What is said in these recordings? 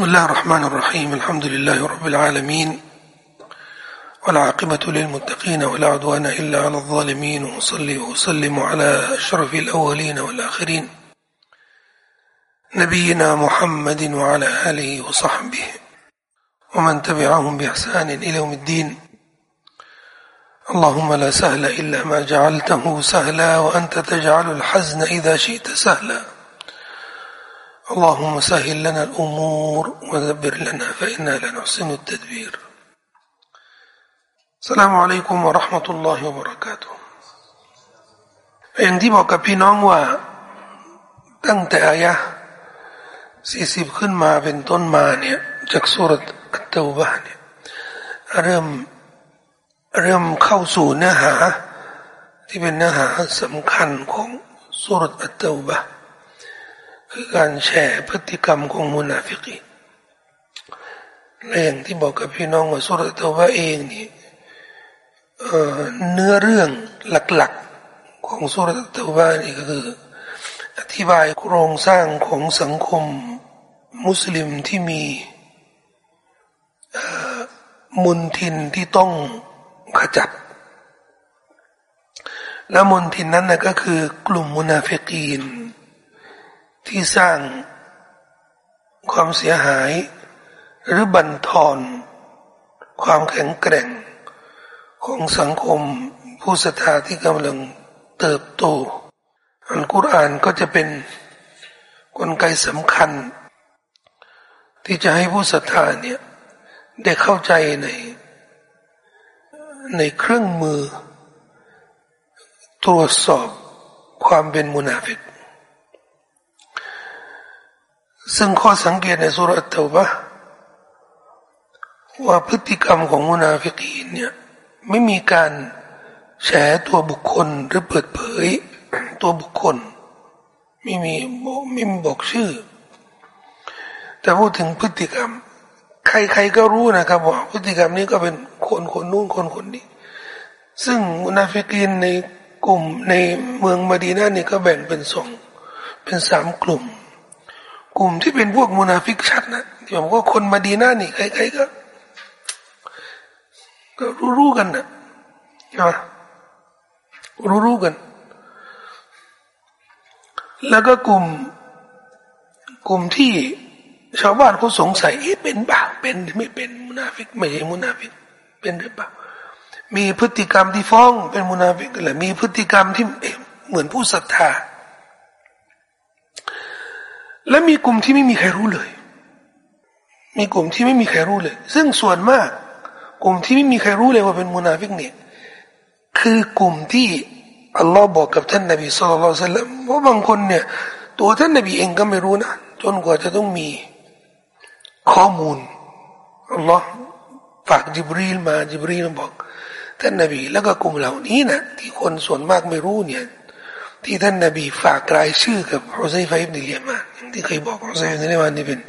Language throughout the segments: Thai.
بسم الله الرحمن الرحيم الحمد لله رب العالمين والعاقبة للمتقين ولا عدوان إلا على الظالمين وصلي وسلم على أشرف الأولين والآخرين نبينا محمد وعلى آله وصحبه ومن تبعهم بإحسان إلى يوم الدين. اللهم لا سهل إلا ما جعلته سهلا وأنت تجعل الحزن إذا شئت سهلا. اللهم سهل لنا الأمور ودبر لنا فإنا لا نحسن التدبير السلام عليكم ورحمة الله وبركاته อย่างที่บอกกับพี่น้องว่าตั้งแต่อายะสี่สิบขึ้นมาเป็นต้นมาเนี่ยจากสุรอัตตบะเนี่ยเริ่มเริ่มเข้าสู่เนื้อหา ที่เป็นเนื้อหาสำคัญของสุรอัตตบะ คือการแชร์พฤติกรรมของมุนาฟิกีและอย่างที่บอกกับพี่น้องว่าสุรตวะเองนี่เนื้อเรื่องหลักๆของสุรตวะนี่ก็คือ อธิบายโครงสร้างของสังคมมุสลิมที่มีมุนทินที่ต้องขจัด และมุนทินนั้นนะก็คือกลุ่มมุนาฟิกีน ที่สร้างความเสียหาย หรือบั่นทอน ความแข็งแกร่ง ของสังคมผู้ศรัทธาที่กำลังเติบโตอัลกุรอานก็จะเป็นกลไกสำคัญ ที่จะให้ผู้ศรัทธาเนี่ยได้เข้าใจในในเครื่องมือ ตรวจสอบความเป็นมุนาฟิก ซึ่งข้อสังเกตในสุรัตบะว่าพฤติกรรมของมุนาฟิกีนเนี่ยไม่มีการแฉตัวบุคคลหรือเปิดเผยตัวบุคคล ไม่มีไม่มีบอกชื่อ แต่พูดถึงพฤติกรรม ใครๆก็รู้นะครับว่าพฤติกรรมนี้ก็เป็นคนคนนู้นคนคนนี้ ซึ่งมุนาฟิกีนในกลุ่มในเมืองมาดีนาเนี่ยก็แบ่งเป็นสองเป็นสามกลุ่ม กลุ่มที่เป็นพวกมุนาฟิกชัดนะที่ผมว่าคนมาดีนานี่ใครๆก็ก็รู้ๆกันนะนะรู้ๆกัน แล้วก็กลุ่ม กลุ่มที่ชาวบ้านเขาสงสัยเอ๊ะเป็นบ้าเป็นไม่เป็นมุนาฟิกไม่ใช่มุนาฟิกเป็นหรือเปล่ามีพฤติกรรมที่ฟ้องเป็นมุนาฟิกหรือมีพฤติกรรมที่เหมือนผู้ศรัทธา และมีกลุ่มที่ไม่มีใครรู้เลย มีกลุ่มที่ไม่มีใครรู้เลย ซึ่งส่วนมาก กลุ่มที่ไม่มีใครรู้เลยว่าเป็นมุนาฟิกเนี่ยคือกลุ่มที่อัลลอฮ์บอกกับท่านนบีสุลต่านละว่าบางคนเนี่ย ตัวท่านนบีเองก็ไม่รู้นะจนกว่าจะต้องมีข้อมูลอัลลอฮ์ฝากจิบรีลมาจิบรีลบอก ท่านนบี แล้วก็กลุ่มเหล่านี้นะที่คนส่วนมากไม่รู้เนี่ย ที่ท่านนบีฝากรายชื่อกับฮุซัยฟอิบนิลยามาน ที่เคยบอกฮุซัยฟอิบนิลยามานนี่เป็น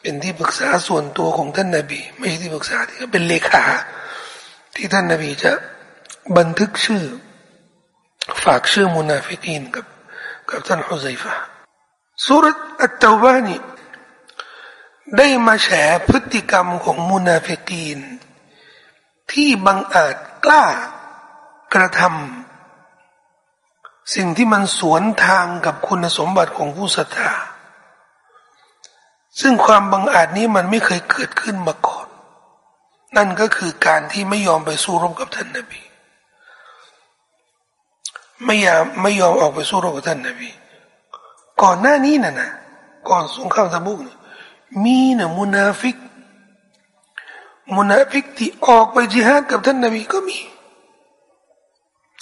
เป็นที่ปรึกษาส่วนตัวของท่านนาบี ไม่ใช่ที่ปรึกษาที่เป็นเลขา ที่ท่านนาบีจะบันทึกชื่อ ฝากชื่อมุนาฟิกีนกับกับท่านฮุซัยฟะสุรอัตตาวานีได้มาแฉพฤติกรรมของมุนาฟิกีน ที่บังอาจกล้ากระทำสิ่งที่มันสวนทางกับคุณสมบัติของผู้ศรัทธา ซึ่งความบังอาจนี้มันไม่เคยเกิดขึ้นมาก่อน นั่นก็คือการที่ไม่ยอมไปสู้รบกับท่านนบีไม่ยอมไม่ยอมออกไปสู้รบกับท่านนบีก่อนหน้านี้นะนะก่อนสงครามตะบุกเนี่ยมีนะมุนาฟิก มุนาฟิกที่ออกไปจิฮาดกับท่านนบีก็มี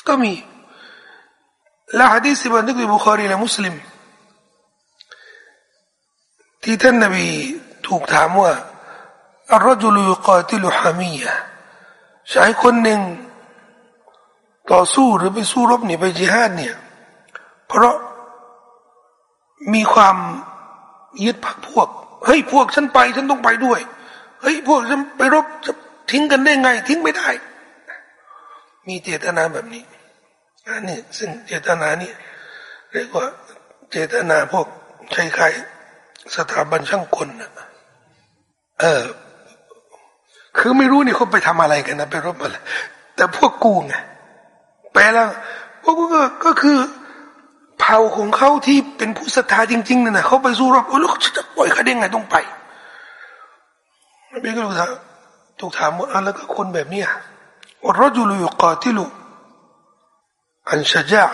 ก็มีและฮะดีษบันทึกในบุคารีและมุสลิม ที่ท่านนบีถูกถามว่าอัลรจุลุยกาติลุฮามียะชายคนหนึ่ง ต่อสู้หรือไปสู้รบเนี่ยไปจิฮาดเนี่ย เพราะมีความยึดพักพวกเฮ้ยพวกฉันไปฉันต้องไปด้วยเฮ้ยพวกฉันไปรบจะทิ้งกันได้ไง ทิ้งไม่ได้ มีเจตนาแบบนี้อันนี้ซึ่งเจตนานี่เรียกว่าเจตนาพวกใช้ใคร สถาบันช่างกลนเออ คือไม่รู้นี่เขาไปทำอะไรกันนะไปรบอะไรแต่พวกกูไงแปลแล้วพวกกูก็ก็คือเผ่าของเขาที่เป็นผู้ศรัทธาจริงๆนั่นนะเขาไปสู้รบโอ้แล้วจะปล่อยเขาได้ไงต้องไปนบีก็ถูกถามถูกถามว่าแล้วก็คนแบบนี้ว่ารจุลุยุกาติลุอันชะจา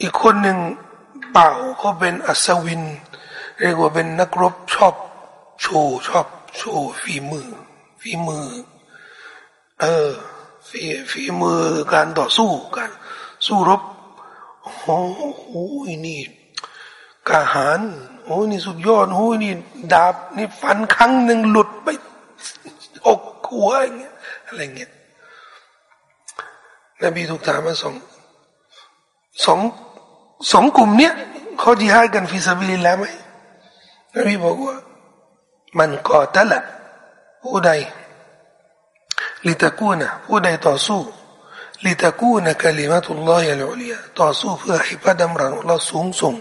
อีกคนหนึ่ง เป่าเขาเป็นอัศวิน เรียกว่าเป็นนักรบชอบโชว์ชอบโชว์ฝีมือฝีมือ เออฝีฝีมือการต่อสู้การสู้รบโอ้โหนี่กาหารโอ้นี่สุดยอดโอ้นี่ดาบนี่ฟันครั้งหนึ่งหลุดไปอกหัวอย่างเงี้ยอะไรเงี้ยนบีถูกถามมาสองสอง สองกลุ่มเนี้ยเขาจีฮาดกันฟิสบิลิแล้วไหมนบีบอกว่ามันก่อตะละผู้ใดลิตะกูนะผู้ใดต่อสู้ลิตะกูนะกะลิมาตุลลอฮิอัลอุลียต่อสู้เพื่อให้พระดำรังเราสูงส่ง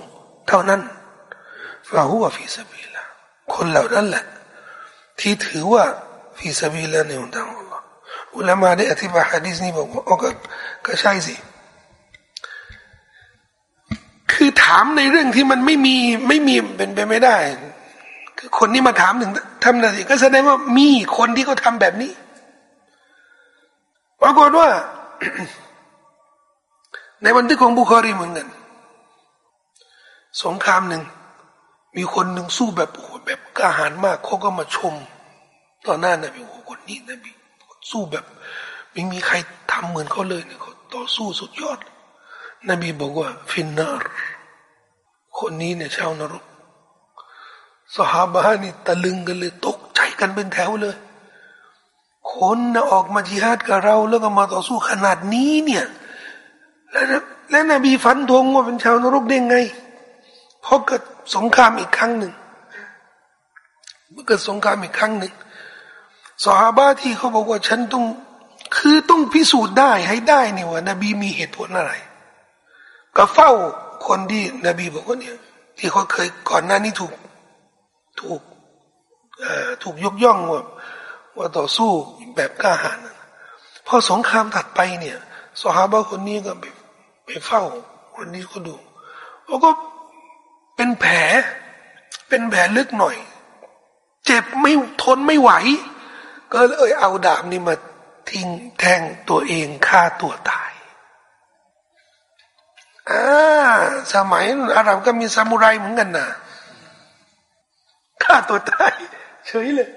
เท่านั้นفهو في سبيل الله คนเหล่านั้นแหละ ที่ถือว่าفي سبيل الله ในหนทางของอัลลอฮ์อุลามาได้อธิบายฮะดีษนี้บอกว่าก็ก็ใช่สิ คือถามในเรื่องที่มันไม่มีไม่มีเป็นไปไม่ได้คือคนนี้มาถามถึงทำนาสิก็แสดงว่ามีคนที่เขาทำแบบนี้ปรากฏว่า ในบันทึกของบุคอรีเหมือนกันสงครามหนึ่ง มีคนหนึ่งสู้แบบโอ้แบบกล้าหาญมากเขาก็มาชมต่อหน้านบีโอ้คนนี้นบีสู้แบบ ไม่มีใครทำเหมือนเขาเลยเนี่ยเขาต่อสู้สุดยอด นบีบอกว่า ฟินนารคนนี้เนี่ยชาวนรกสหาบานี่ตะลึงกันเลยตกใจกันเป็นแถวเลย คนนะออกมาจิฮาดกับเรา แล้วก็มาต่อสู้ขนาดนี้เนี่ยแล้วแล้วนบีฟันธงว่าเป็นชาวนรกได้ไงเพราะเกิดสงครามอีกครั้งหนึ่งเมื่อเกิดสงครามอีกครั้งหนึ่งสหาบาที่เขาบอกว่าฉันต้องคือต้องพิสูจน์ได้ให้ได้นี่ว่านบีมีเหตุผลอะไร ก็เฝ้าคนที่นบีบอกว่าเนี่ยที่เขาเคยก่อนหน้านี้ถูกถูกถูกยกย่องว่าว่าต่อสู้แบบกล้าหาญพอสงครามถัดไปเนี่ยสหายคนนี้ก็ไปไปเฝ้า คนนี้ก็ดูแล้วก็เป็นแผล เป็นแผลลึกหน่อย เจ็บไม่ทนไม่ไหว ก็เลยเอาดาบนี่มาทิ้งแทงตัวเองฆ่าตัวตาย อ่าสมัยอาหรับก็มีซามูไรเหมือนกันนะฆ่าตัวตายเฉยเลย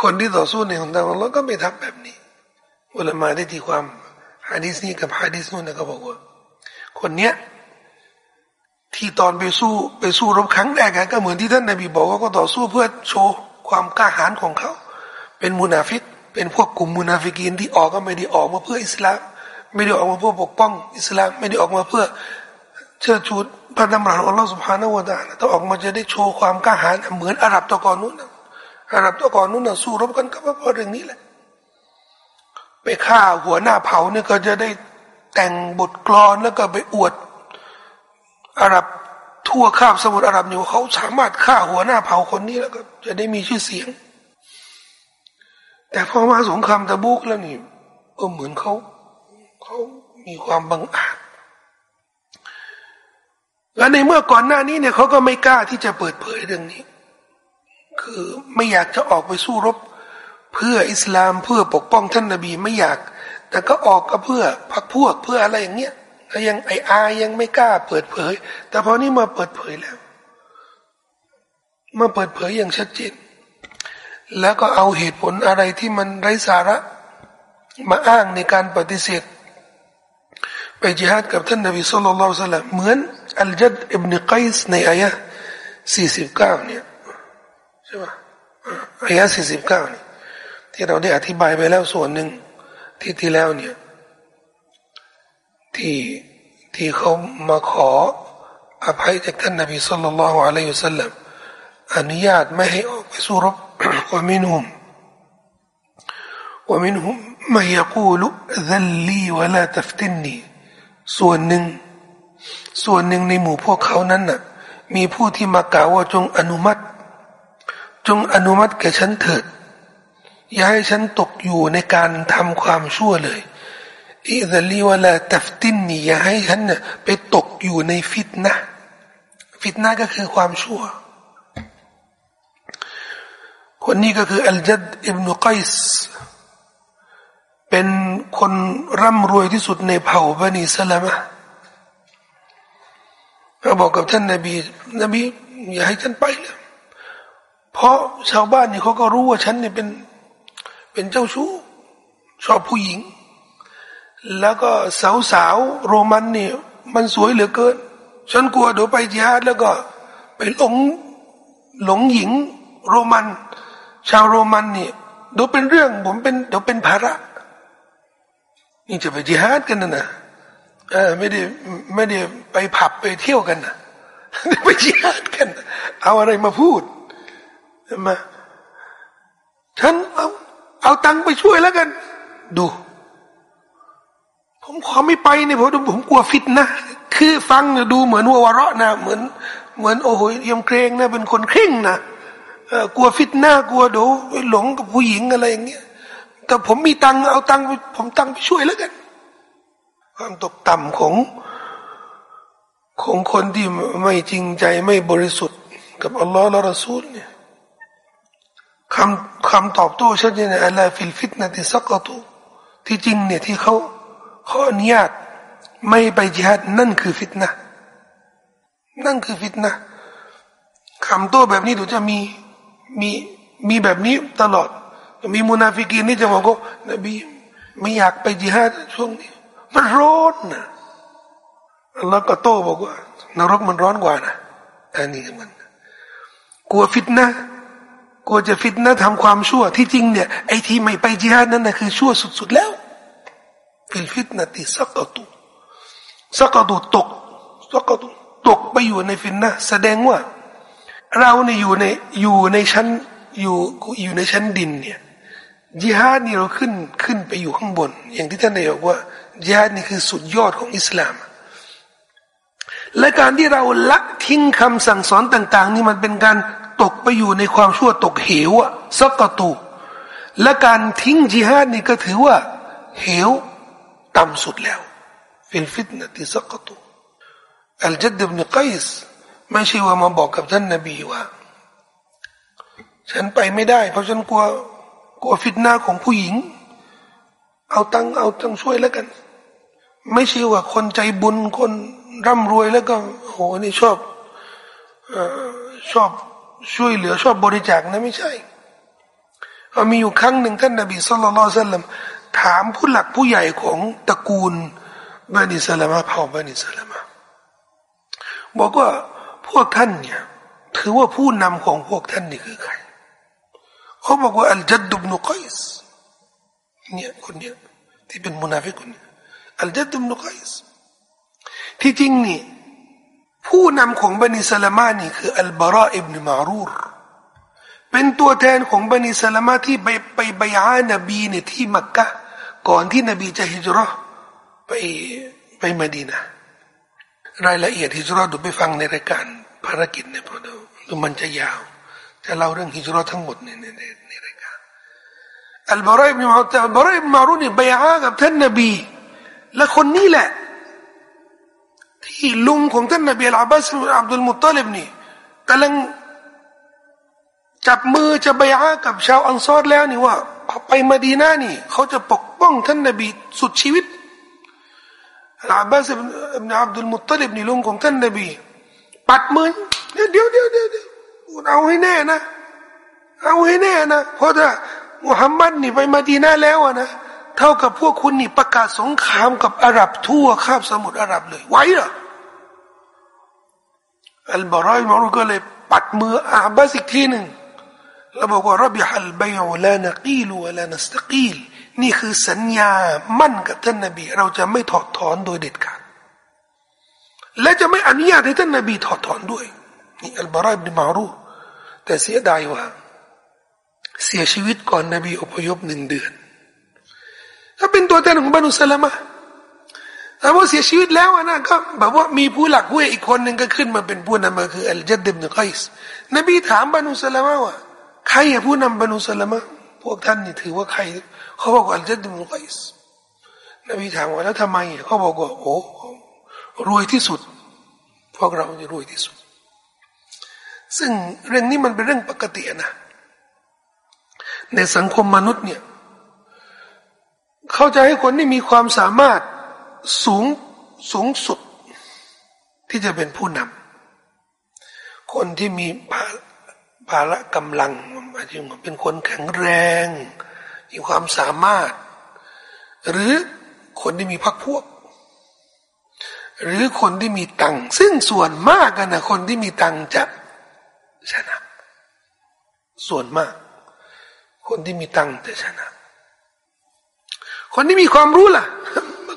คนที่ต่อสู้ในหนทางของอัลลอฮ์ก็ไม่ทำแบบนี้อุลามาได้ตีความฮะดีษนี้กับฮะดีษนู้นนะก็บอกว่าคนเนี้ยที่ตอนไปสู้ไปสู้รบครั้งแรกก็เหมือนที่ท่านนบีบอกว่าก็ต่อสู้เพื่อโชว์ความกล้าหาญของเขา เป็นมุนาฟิกเป็นพวกกลุ่มมุนาฟิกีนที่ออกก็ไม่ได้ออกมาเพื่ออิสลาม ไม่ได้ออกมาเพื่อปกป้อง อิสลามไม่ได้ออกมาเพื่อเชิดชูพระนามของอัลลอฮฺสุบฮานาวะตาถ้าออกมาจะได้โชว์ความกล้าหาญเหมือนอาหรับตะกอนนู้นอาหรับตะกอนนู้นสู้รบกันก็เพราะเรื่องนี้แหละ ไปฆ่าหัวหน้าเผ่าเนี่ยก็จะได้แต่งบทกลอนแล้วก็ไปอวดอาหรับทั่วข้ามสมุทรอาหรับอยู่เขาสามารถฆ่าหัวหน้าเผ่าคนนี้แล้วก็จะได้มีชื่อเสียง แต่พอมาสงครามตะบุกแล้วนี่ก็เหมือนเขา เขามีความบังอาจ และในเมื่อก่อนหน้านี้เนี่ยเขาก็ไม่กล้าที่จะเปิดเผยเรื่องนี้ คือไม่อยากจะออกไปสู้รบ เพื่ออิสลามเพื่อปกป้องท่านนบีไม่อยาก แต่ก็ออกก็เพื่อพักพวกเพื่ออะไรอย่างเงี้ยยังไออายังไม่กล้าเปิดเผย แต่พอนี้มาเปิดเผยแล้ว มาเปิดเผยอย่างชัดเจน แล้วก็เอาเหตุผลอะไรที่มันไร้สาระ มาอ้างในการปฏิเสธ ไปจิฮาดกับท่านนบีสุลต่านสัลลัมเหมือนอัลจัดอิบนกัยส์ในอายะสี่สิบเก้าเนี่ยใช่ไหมอายะสี่สิบเก้านี่ที่เราได้อธิบายไปแล้วส่วนหนึ่งที่ที่แล้วเนี่ยที่ที่เขามาขออภัยจากท่านนบีสุลต่านละฮ์อะลัยฮุสัลลัมอนุญาตไม่ให้ออกไปสู้รบว่ามินุมว่ามินุมมา يقول ذل لي ولا تفتني ส่วนหนึ่ง ส่วนหนึ่งในหมู่พวกเขานั้นน่ะ มีผู้ที่มากล่าวว่าจงอนุมัติ จงอนุมัติแก่ฉันเถิด อย่าให้ฉันตกอยู่ในการทำความชั่วเลยอิซลีวลาตัฟตินนี่อย่าให้ฉันเนี่ยไปตกอยู่ในฟิตนะฟิตนะก็คือความชั่ว คนนี้ก็คืออัลจัดอิบนุกัยส์ เป็นคนร่ำรวยที่สุดในเผ่าบันิสลามะเขาบอกกับท่านนบี นบี อย่าให้ฉันไปเลยเพราะชาวบ้านนี่เขาก็รู้ว่าฉันเนี่ยเป็นเป็นเจ้าชู้ชอบผู้หญิง แล้วก็สาวสาวโรมันเนี่ยมันสวยเหลือเกิน ฉันกลัวเดี๋ยวไปจิฮาดแล้วก็ไปหลงหลงหญิงโรมัน ชาวโรมันเนี่ยเดี๋ยวเป็นเรื่องผมเป็นเดี๋ยวเป็นภาระ นี่จะไปจิฮาดกันนะนะเออไม่ได้ไม่ได้ไปผับไปเที่ยวกันนะไปจิฮาดกัน เอาอะไรมาพูดมาฉันเอาเอาตังค์ไปช่วยแล้วกัน ดู ผมขอไม่ไปเนี่ยเพราะผมกลัวฟิตนะคือฟังเนี่ยดูเหมือนวัววระนะเหมือน เหมือนโอ้โหยมเกรงนะเป็นคนเคร่งนะกลัวฟิตนะกลัวดูหลงกับผู้หญิงอะไรอย่างเงี้ย แต่ผมมีตังค์เอาตังค์ผมตังค์ไปช่วยแล้วกันความตกต่ำของของคนที่ไม่จริงใจไม่บริสุทธิ์ กับอัลลอฮ์และรอซูลเนี่ยคำคำตอบโต้ชัดเจนألا في الفتنة سقطوا ที่จริงเนี่ยที่เขาเขาอนุญาตไม่ไปจิฮัดนั่นคือฟิตนะนั่นคือฟิตนะคำโต้แบบนี้ดูจะมีมีมีแบบนี้ตลอด มีมุนาฟิกีนนี่จะบอกว่านบีไม่อยากไปจิฮัดช่วงนี้ มันร้อนนะแล้วก็โต้บอกว่านรกมันร้อนกว่านะอันนี้มันกลัว فتنة กลัวจะ فتنة ทำความชั่วที่จริงเนี่ยไอ้ที่ไม่ไปจิฮัดนั่นนะคือชั่วสุดๆแล้วفي الفتنة سقطوا سقطوا ตก سقطوا ตกไปอยู่ใน فتنة แสดงว่า เราเนี่ยอยู่ในอยู่ในชั้นอยู่อยู่ในชั้นดินเนี่ย จิฮาดนี่เราขึ้นขึ้นไปอยู่ข้างบน อย่างที่ท่านได้บอกว่าจิฮาดนี่คือสุดยอดของอิสลาม และการที่เราละทิ้งคำสั่งสอนต่าง ๆ นี่มันเป็นการตกไปอยู่ในความชั่วตกเหวอะ سقطوا และการทิ้งจิฮาดนี่ก็ถือว่า เหวต่ำสุดแล้วฟิลฟิตนะที่สักตูอัลจัดบนกัยส์ไม่ใช่ว่ามาบอกกับท่านนบีว่า ฉันไปไม่ได้ เพราะฉันกลัว กลัวฟิตนาของผู้หญิง เอาตังเอาตังช่วยแล้วกัน ไม่ใช่ว่าคนใจบุญคนร่ำรวยแล้วก็โหนี่ชอบอชอบช่วยเหลือชอบบริจาคนะไม่ใช่มีอยู่ครั้งหนึ่งท่านนบีสุลต่านสัลลัมถามผู้หลักผู้ใหญ่ของตระกูลบานิสลามะเผ่าบานิสลามะบอกว่าพวกท่านเนี่ย ถือว่าผู้นำของพวกท่านนี่คือใคร เขาบอกว่าอัลจัดดุบนุกัยส์เนี่ยคนเนี้ยที่เป็นมุนาฟิกคนนี้อัลจัดดุบนุกัยส์ที่จริงนี่ผู้นำของบันิสลามานี่คืออัลบาระอิบนมารูรเป็นตัวแทนของบันิสลามาที่ไปไปบยานบีเนี่ยที่มักกะก่อนที่นบีจะฮิจรัไปไปมาดีนะรายละเอียดฮิจรัดูไปฟังในรายการภารกิจเนี่ยเพราะดูมันจะยาว จะเล่าเรื่องฮิจรัทั้งหมดในใน อัลบารอิบนมารูอัลบารอิบนมารูนี่ยบยากับท่านนบี และคนนี้แหละ ที่ลุงของท่านนบีอัลอาบัสอับดุลมุตตลิบนี่กำลังจับมือจะไปอากับชาวอังซอรแล้วนี่ว่าไปมาดีนานี่ เขาจะปกป้องท่านนบีสุดชีวิตอาบัสอับอับดุลมุตตลิบนี่ลุงของท่านนบี ปัดมือเดี๋ยวเดี๋ยวเดี๋ยวเดี๋ยวเอาให้แน่นะ เอาให้แน่นะเพราะถ้า มุฮัมมัดนี่ไปมาดีนาแล้วนะเท่ากับพวกคุณนี่ประกาศสงครามกับอาหรับทั่วคาบสมุทรอาหรับเลยไหวเหรออัลบารอยมารุก็เลยปัดมืออาบัสอีกทีหนึ่งแล้วบอกว่ารับยฮัลบยูลานกีลูลานสตกีลนี่คือสัญญามั่นกับท่านนบี เราจะไม่ถอดถอนโดยเด็ดขาดและจะไม่อนุญาตให้ท่านนบีถอดถอนด้วยนี่อัลบารอยบิมารูแต่เสียดายว่า เสียชีวิตก่อนนบีอพยพหนึ่งเดือน ถ้าเป็นตัวแทนของบรรุสลามะแต่ว่าเสียชีวิตแล้วนะก็แบบว่ามีผู้หลักผู้ใหญ่อีกคนหนึ่งก็ขึ้นมาเป็นผู้นำมาคืออัลจัดดิบนุกัยส์นบีถามบรรุสลามะว่ารอะผู้นำบรรุสลามะพวกท่านนี่ถือว่าใคร เขาบอกว่าอัลจัดมุลไกส์นบีถามว่าแล้วทำไมเขาบอกว่าโอ้รวยที่สุด พวกเราจะรวยที่สุด ซึ่งเรื่องนี้มันเป็นเรื่องปกตินะ ในสังคมมนุษย์เนี่ยเขาจะให้คนที่มีความสามารถสูงสูงสุด ที่จะเป็นผู้นำคนที่มีภาาระกำลังหมายถึงเป็นคนแข็งแรง มีความสามารถ หรือคนที่มีพักพวก หรือคนที่มีตังซึ่งส่วนมากกันนะคนที่มีตังจะชนะส่วนมาก คนที่มีตังจะชนะ คนที่มีความรู้ล่ะไ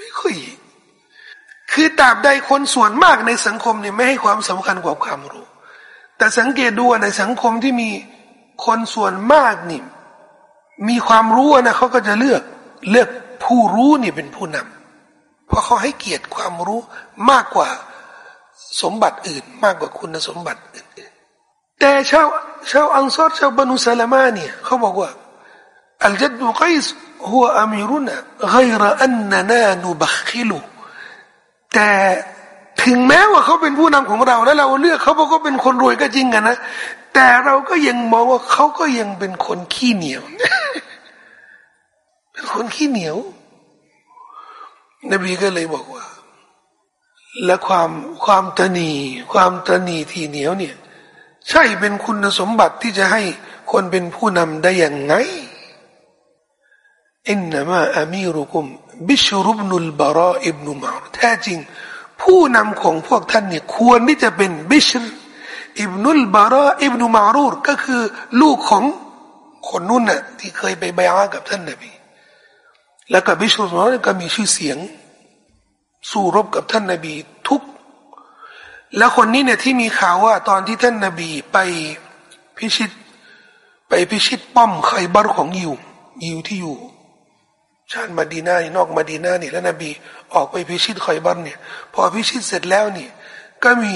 ม่ค่อยคือตราบใดคนส่วนมากในสังคมเนี่ยไม่ให้ความสำคัญกว่าความรู้ แต่สังเกตดูในสังคมที่มีคนส่วนมากนี่มีความรู้นะเขาก็จะเลือกเลือกผู้รู้นี่เป็นผู้นำเพราะเขาให้เกียรติความรู้มากกว่าสมบัติอื่น มากกว่าคุณสมบัติอื่น แต่ชาวชาวอังซอรชาวบานุสลามาเนี่ยเขาบอกว่าอัลจัดดุไกส์หัวอามิรุนะไกรอันนานานุบัคิลุแต่ถึงแม้ว่าเขาเป็นผู้นำของเรา แล้วเราเลือกเขาเพราะเขาเป็นคนรวยก็จริงกันะแต่เราก็ยังมองว่าเขาก็ยังเป็นคนขี้เหนียว เป็นคนขี้เหนียว นบีก็เลยบอกว่า และความความตนีความตนีที่เหนียวเนี่ย ใช่เป็นคุณสมบัติที่จะให้คนเป็นผู้นำได้อย่างไงอินนามาอามีรุกุม บิชรุบนุลบาราอิบนุมาแท้จริง ผู้นำของพวกท่านเนี่ยควรที่จะเป็นบิชรอิบนุลบาราอิบนุมารูรก็คือ ลูกของคนนู้นน่ะที่เคยไปบอากับท่านนบีแล้วก็บิชรุนอก็มีชื่อเสียง สู้รบกับท่านนบี ทุก แล้วคนนี้เนี่ยที่มีข่าวว่า ตอนที่ท่านนบีไปพิชิต ไปพิชิตป้อมไคบารของยิว ยิวที่อยู่ ชาติมาดีนานี่นอกมาดีนาเนี่ยแล้วนบีออกไปพิชิตไคบารเนี่ย พอพิชิตเสร็จแล้วเนี่ย ก็มี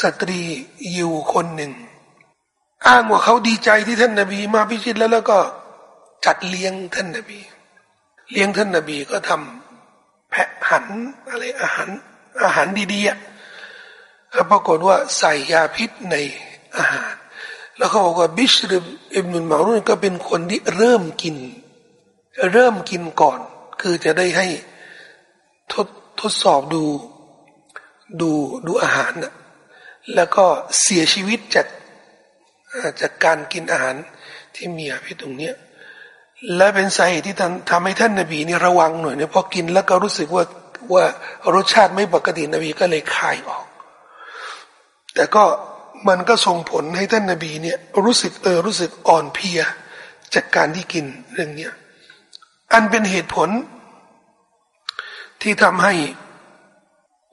สตรียิวคนหนึ่ง อ้างว่าเขาดีใจที่ท่านนบี มาพิชิตแล้วแล้วก็จัดเลี้ยงท่านนบี เลี้ยงท่านนบีก็ทำแพะหันอะไรอาหารอาหารดีๆ อะปรากฏว่าใส่ยาพิษในอาหาร แล้วเขาบอกว่าบิชรอิบนุลมารุนก็เป็นคนที่เริ่มกิน เริ่มกินก่อน คือจะได้ให้ทดทดสอบดูดูดูอาหารนะแล้วก็เสียชีวิตจากจากการกินอาหารที่มียาพิษตรงเนี้ยและเป็นสาเหตุที่ทำให้ท่านนาบีนี่ระวังหน่อยเนี่ยพอกินแล้วก็รู้สึกว่าว่ารสชาติไม่ปกตินบีก็เลยคายออก แต่ก็มันก็ส่งผลให้ท่านนบีเนี่ยรู้สึกเออรู้สึกอ่อนเพลียจากการที่กินเรื่องเนี้ยอันเป็นเหตุผล ที่ทำให้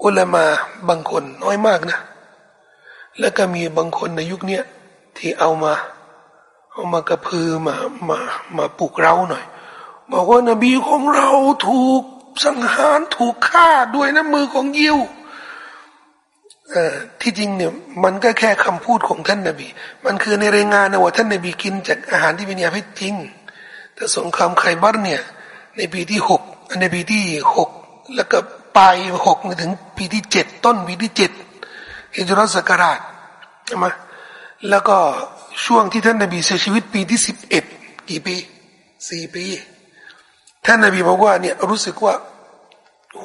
อุลามาบางคนน้อยมากนะ แล้วก็มีบางคนในยุคนี้ที่เอามา เอามากระพือมามามาปลุกเราหน่อยบอกว่านบีของเราถูกสังหารถูกฆ่าด้วยน้ำมือของยิว ที่จริงเนี่ยมันก็แค่คำพูดของท่านนบี มันคือในรายงานนะว่าท่านนบีกินจากอาหารที่เป็นยาพิษจริง แต่สงครามไคบัรเนี่ยในปีที่หกในปีที่หกแล้วก็ปลายหกถึงปีที่เจ็ดต้นปีที่เจ็ดฮิจรัสกราชใช่ไหมแล้วก็ช่วงที่ท่านนบีเสียชีวิตปีที่สิบเอ็ดกี่ปีสี่ปี ท่านนบีบอกว่าเนี่ยรู้สึกว่า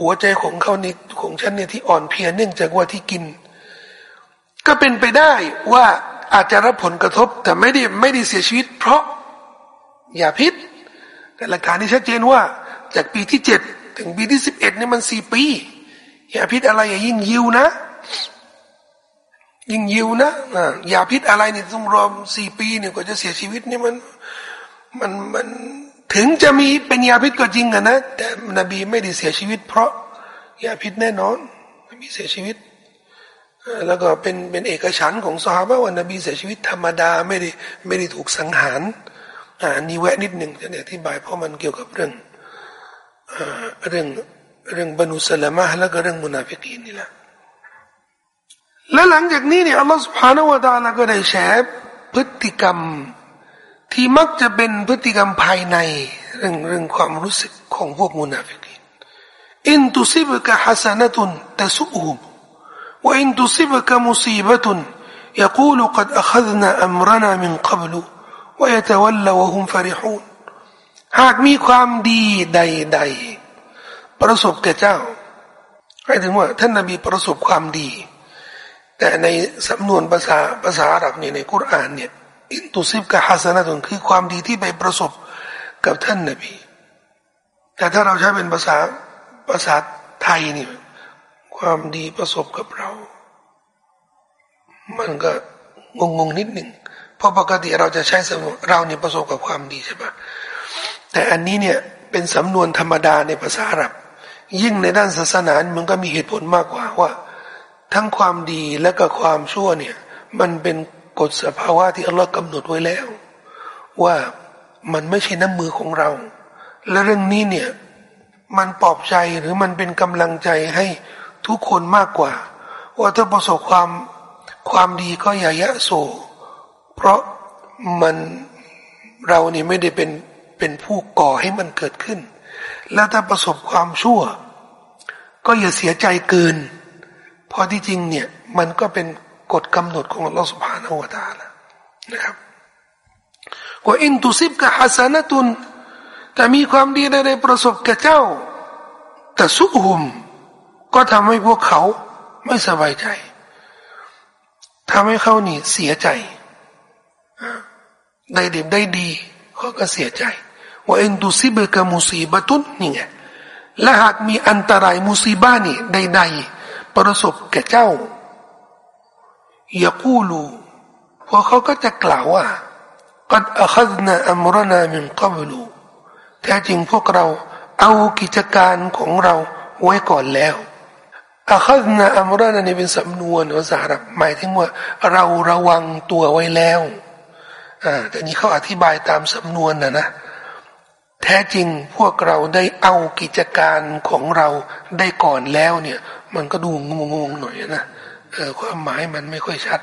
หัวใจของเขานี่ของฉันเนี่ยที่อ่อนเพลียเนื่องจากว่าที่กิน ก็เป็นไปได้ว่าอาจจะรับผลกระทบ แต่ไม่ได้ไม่ได้เสียชีวิต เพราะยาพิษ แต่หลักฐานที่ชัดเจนว่า จากปีที่เจ็ดถึงปีที่สิบเอ็ดนี่มันสี่ปียาพิษอะไรอย่ายิ่งยิวนะ ยิ่งยิวนะยาพิษอะไรนี่ต้องรอสี่ปีเนี่ยกว่าจะเสียชีวิตนี่มันมันมัน ถึงจะมีเป็นยาพิษก็จริงอะนะแต่นบีไม่ได้เสียชีวิต เพราะยาพิษแน่นอนนบีเสียชีวิตแล้วก็เป็นเป็นเอกฉันของสฮาบะว่านบีเสียชีวิตธรรมดาไม่ได้ไม่ได้ถูกสังหารอ่านี่แวะนิดหนึ่งจะอธิบายเพราะมันเกี่ยวกับเรื่องเรื่องเรื่องบนูสะลามะแล้วก็เรื่องมุนาฟิกีนนี่แหละและหลังจากนี้เนี่ยอัลลอฮฺسبحانه وتعالىก็ได้แชร์พฤติกรรม ที่มักจะเป็นพฤติกรรมภายในเรื่องเรื่องความรู้สึกของพวกมุนาฟิกีนอินตุซิบกะฮัสนตุนตะสุอุมวอินตุซิบกะมุซีบะตุน يقول قد أخذنا أمرنا من قبل ويتولى وهم فرحون หากมีความดีใดๆประสบแก่เจ้าหมายถึงว่าท่านนบีประสบความดี แต่ในสำนวนภาษาภาษาอาหรับเนี่ยในกุรอานเนี่ย อินตุซิบกับฮัสนะตุนคือความดีที่ไปประสบกับท่านนบีแต่ถ้าเราใช้เป็นภาษาภาษาไทยนี่ความดีประสบกับเรา มันก็งงงนิดหนึ่งเพราะปกติเราจะใช้สมเราเนี่ยประสบกับความดีใช่ปะแต่อันนี้เนี่ยเป็นสำนวนธรรมดาในภาษาอาหรับ ยิ่งในด้านศาสนามันก็มีเหตุผลมากกว่าว่า ทั้งความดีและก็ความชั่วเนี่ย มันเป็น กฎสภาวะที่อัลลอฮ์กำหนดไว้แล้ว ว่ามันไม่ใช่น้ำมือของเรา และเรื่องนี้เนี่ยมันปลอบใจหรือมันเป็นกำลังใจให้ทุกคนมากกว่า ว่าถ้าประสบความความดีก็อย่ายะโสเพราะมันเราเนี่ยไม่ได้เป็นเป็นผู้ก่อให้มันเกิดขึ้น แล้วถ้าประสบความชั่ว ก็อย่าเสียใจเกิน เพราะที่จริงเนี่ยมันก็เป็น กฎกำหนดของอัลลอฮฺสุบฮานาอูตาละนะครับว่าอินตุซิบกะฮัสนะตุนแต่มีความดีใดๆประสบกับเจ้าแต่สุหุม ก็ทำให้พวกเขาไม่สบายใจทำให้เขานี่เสียใจได้ดีได้ดีเขาก็เสียใจว่าอินตุซิบกะมุสีบตุนนี่ไงและหากมีอันตรายมุสีบ้านี่ใดๆประสบแก่เจ้า ยากูลูพวกเขาก็จะกล่าวว่ากัดอัคดนาอัมรนามินกับลูแท้จริงพวกเราเอากิจการของเราไว้ก่อนแล้วอัคดนาอัมรนานี่เป็นสำนวนภาษาอับหมายถึงว่า เราระวังตัวไว้แล้วอ่าแต่นี้เขาอธิบายตามสำนวนนะนะแท้จริงพวกเราได้เอากิจการของเราได้ก่อนแล้วเนี่ย มันก็ดูงงๆหน่อยนะ ความหมายมันไม่ค่อยชัด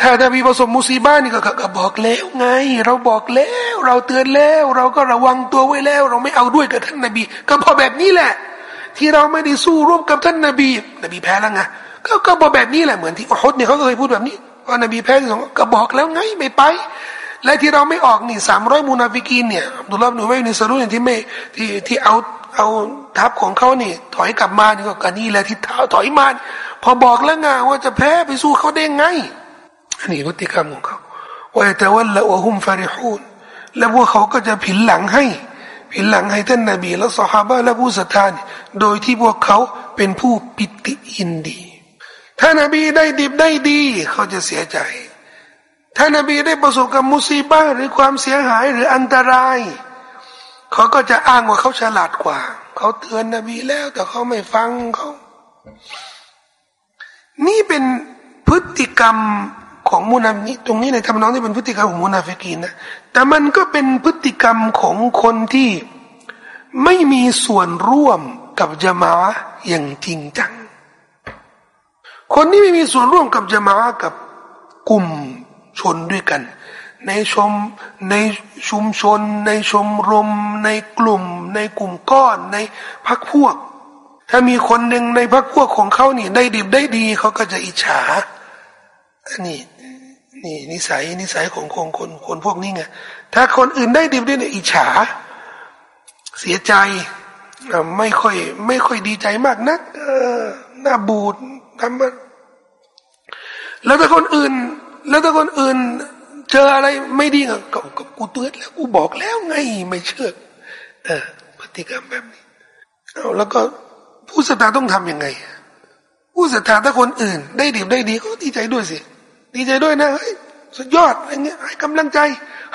ถ้าจะมีประสบ مصيبة นี่ก็ก็บอกแล้วไง เราบอกแล้ว เราเตือนแล้ว เราก็ระวังตัวไว้แล้ว เราไม่เอาด้วยกับท่านนบี ก็พอแบบนี้แหละ ที่เราไม่ได้สู้ร่วมกับท่านนบี นบีแพ้แล้วไงก็ก็พอแบบนี้แหละเหมือนที่อุฮุดเนี่ยเขาเคยพูดแบบนี้ว่านบีแพ้ที่สองก็บอกแล้วไงไม่ไป และที่เราไม่ออกนี่สามร้อยมุนาฟิกีนเนี่ยอับดุลลาห์อิบนุอุบัยอิบนิสะลูลที่ไม่ที่ที่เอาเอาทัพของเขานี่ถอยกลับมานี่ก็กันนี่แหละที่เท้าถอยมา พอบอกแล้วไงว่าจะแพ้ไปสู้เขาได้ไงอันนี้พฤติกรรมของเขาว่าแต่ว่าละวะฮุมฟาริฮูนและพวกเขาก็จะผินหลังให้ ผินหลังให้ท่านนาบีและสหายและผู้ศรัทธาโดยที่พวกเขาเป็นผู้ปิติยินดี ถ้านาบีได้ดิบได้ดี เขาจะเสียใจ ถ้านาบีได้ประสบกับมุซีบ้าหรือความเสียหายหรืออันตราย เขาก็จะอ้างว่าเขาฉลาดกว่า เขาเตือนนบีแล้วแต่เขาไม่ฟังเขา นี่เป็นพฤติกรรมของมุนาฟิตรงนี้ในทำนองที่เป็นพฤติกรรมของมุนาฟิกีนนะแต่มันก็เป็นพฤติกรรมของคนที่ไม่มีส่วนร่วมกับจามะอย่างจริงจัง คนที่ไม่มีส่วนร่วมกับจามะกับกลุ่มชนด้วยกัน ในชมในชุมชน ในชมรม ในกลุ่ม ในกลุ่มก้อน ในพักพวก ถ้ามีคนหนึ่งในพรรคพวกของเขานี่ได้ดีได้ดีเขาก็จะอิจฉาอันนี้นี่นิสัยนิสัยของคนคนคนพวกนี้ไงถ้าคนอื่นได้ดีได้เนี่ยอิจฉา เสียใจไม่ค่อยไม่ค่อยดีใจมากนักหน้าบูดทำมาแล้วถ้าคนอื่น แล้วถ้าคนอื่น เจออะไรไม่ดีก็กูเตือนแล้วกูบอกแล้วไงไม่เชื่อเออพฤติกรรมแบบนี้เอาแล้วก็ ผู้ศรัทธาต้องทํำยังไง ผู้ศรัทธาถ้าคนอื่น ได้ดีได้ดีก็ดีใจด้วยสิดีใจด้วยนะเฮ้ยสุดยอดอะไรเงี้ยให้กำลังใจ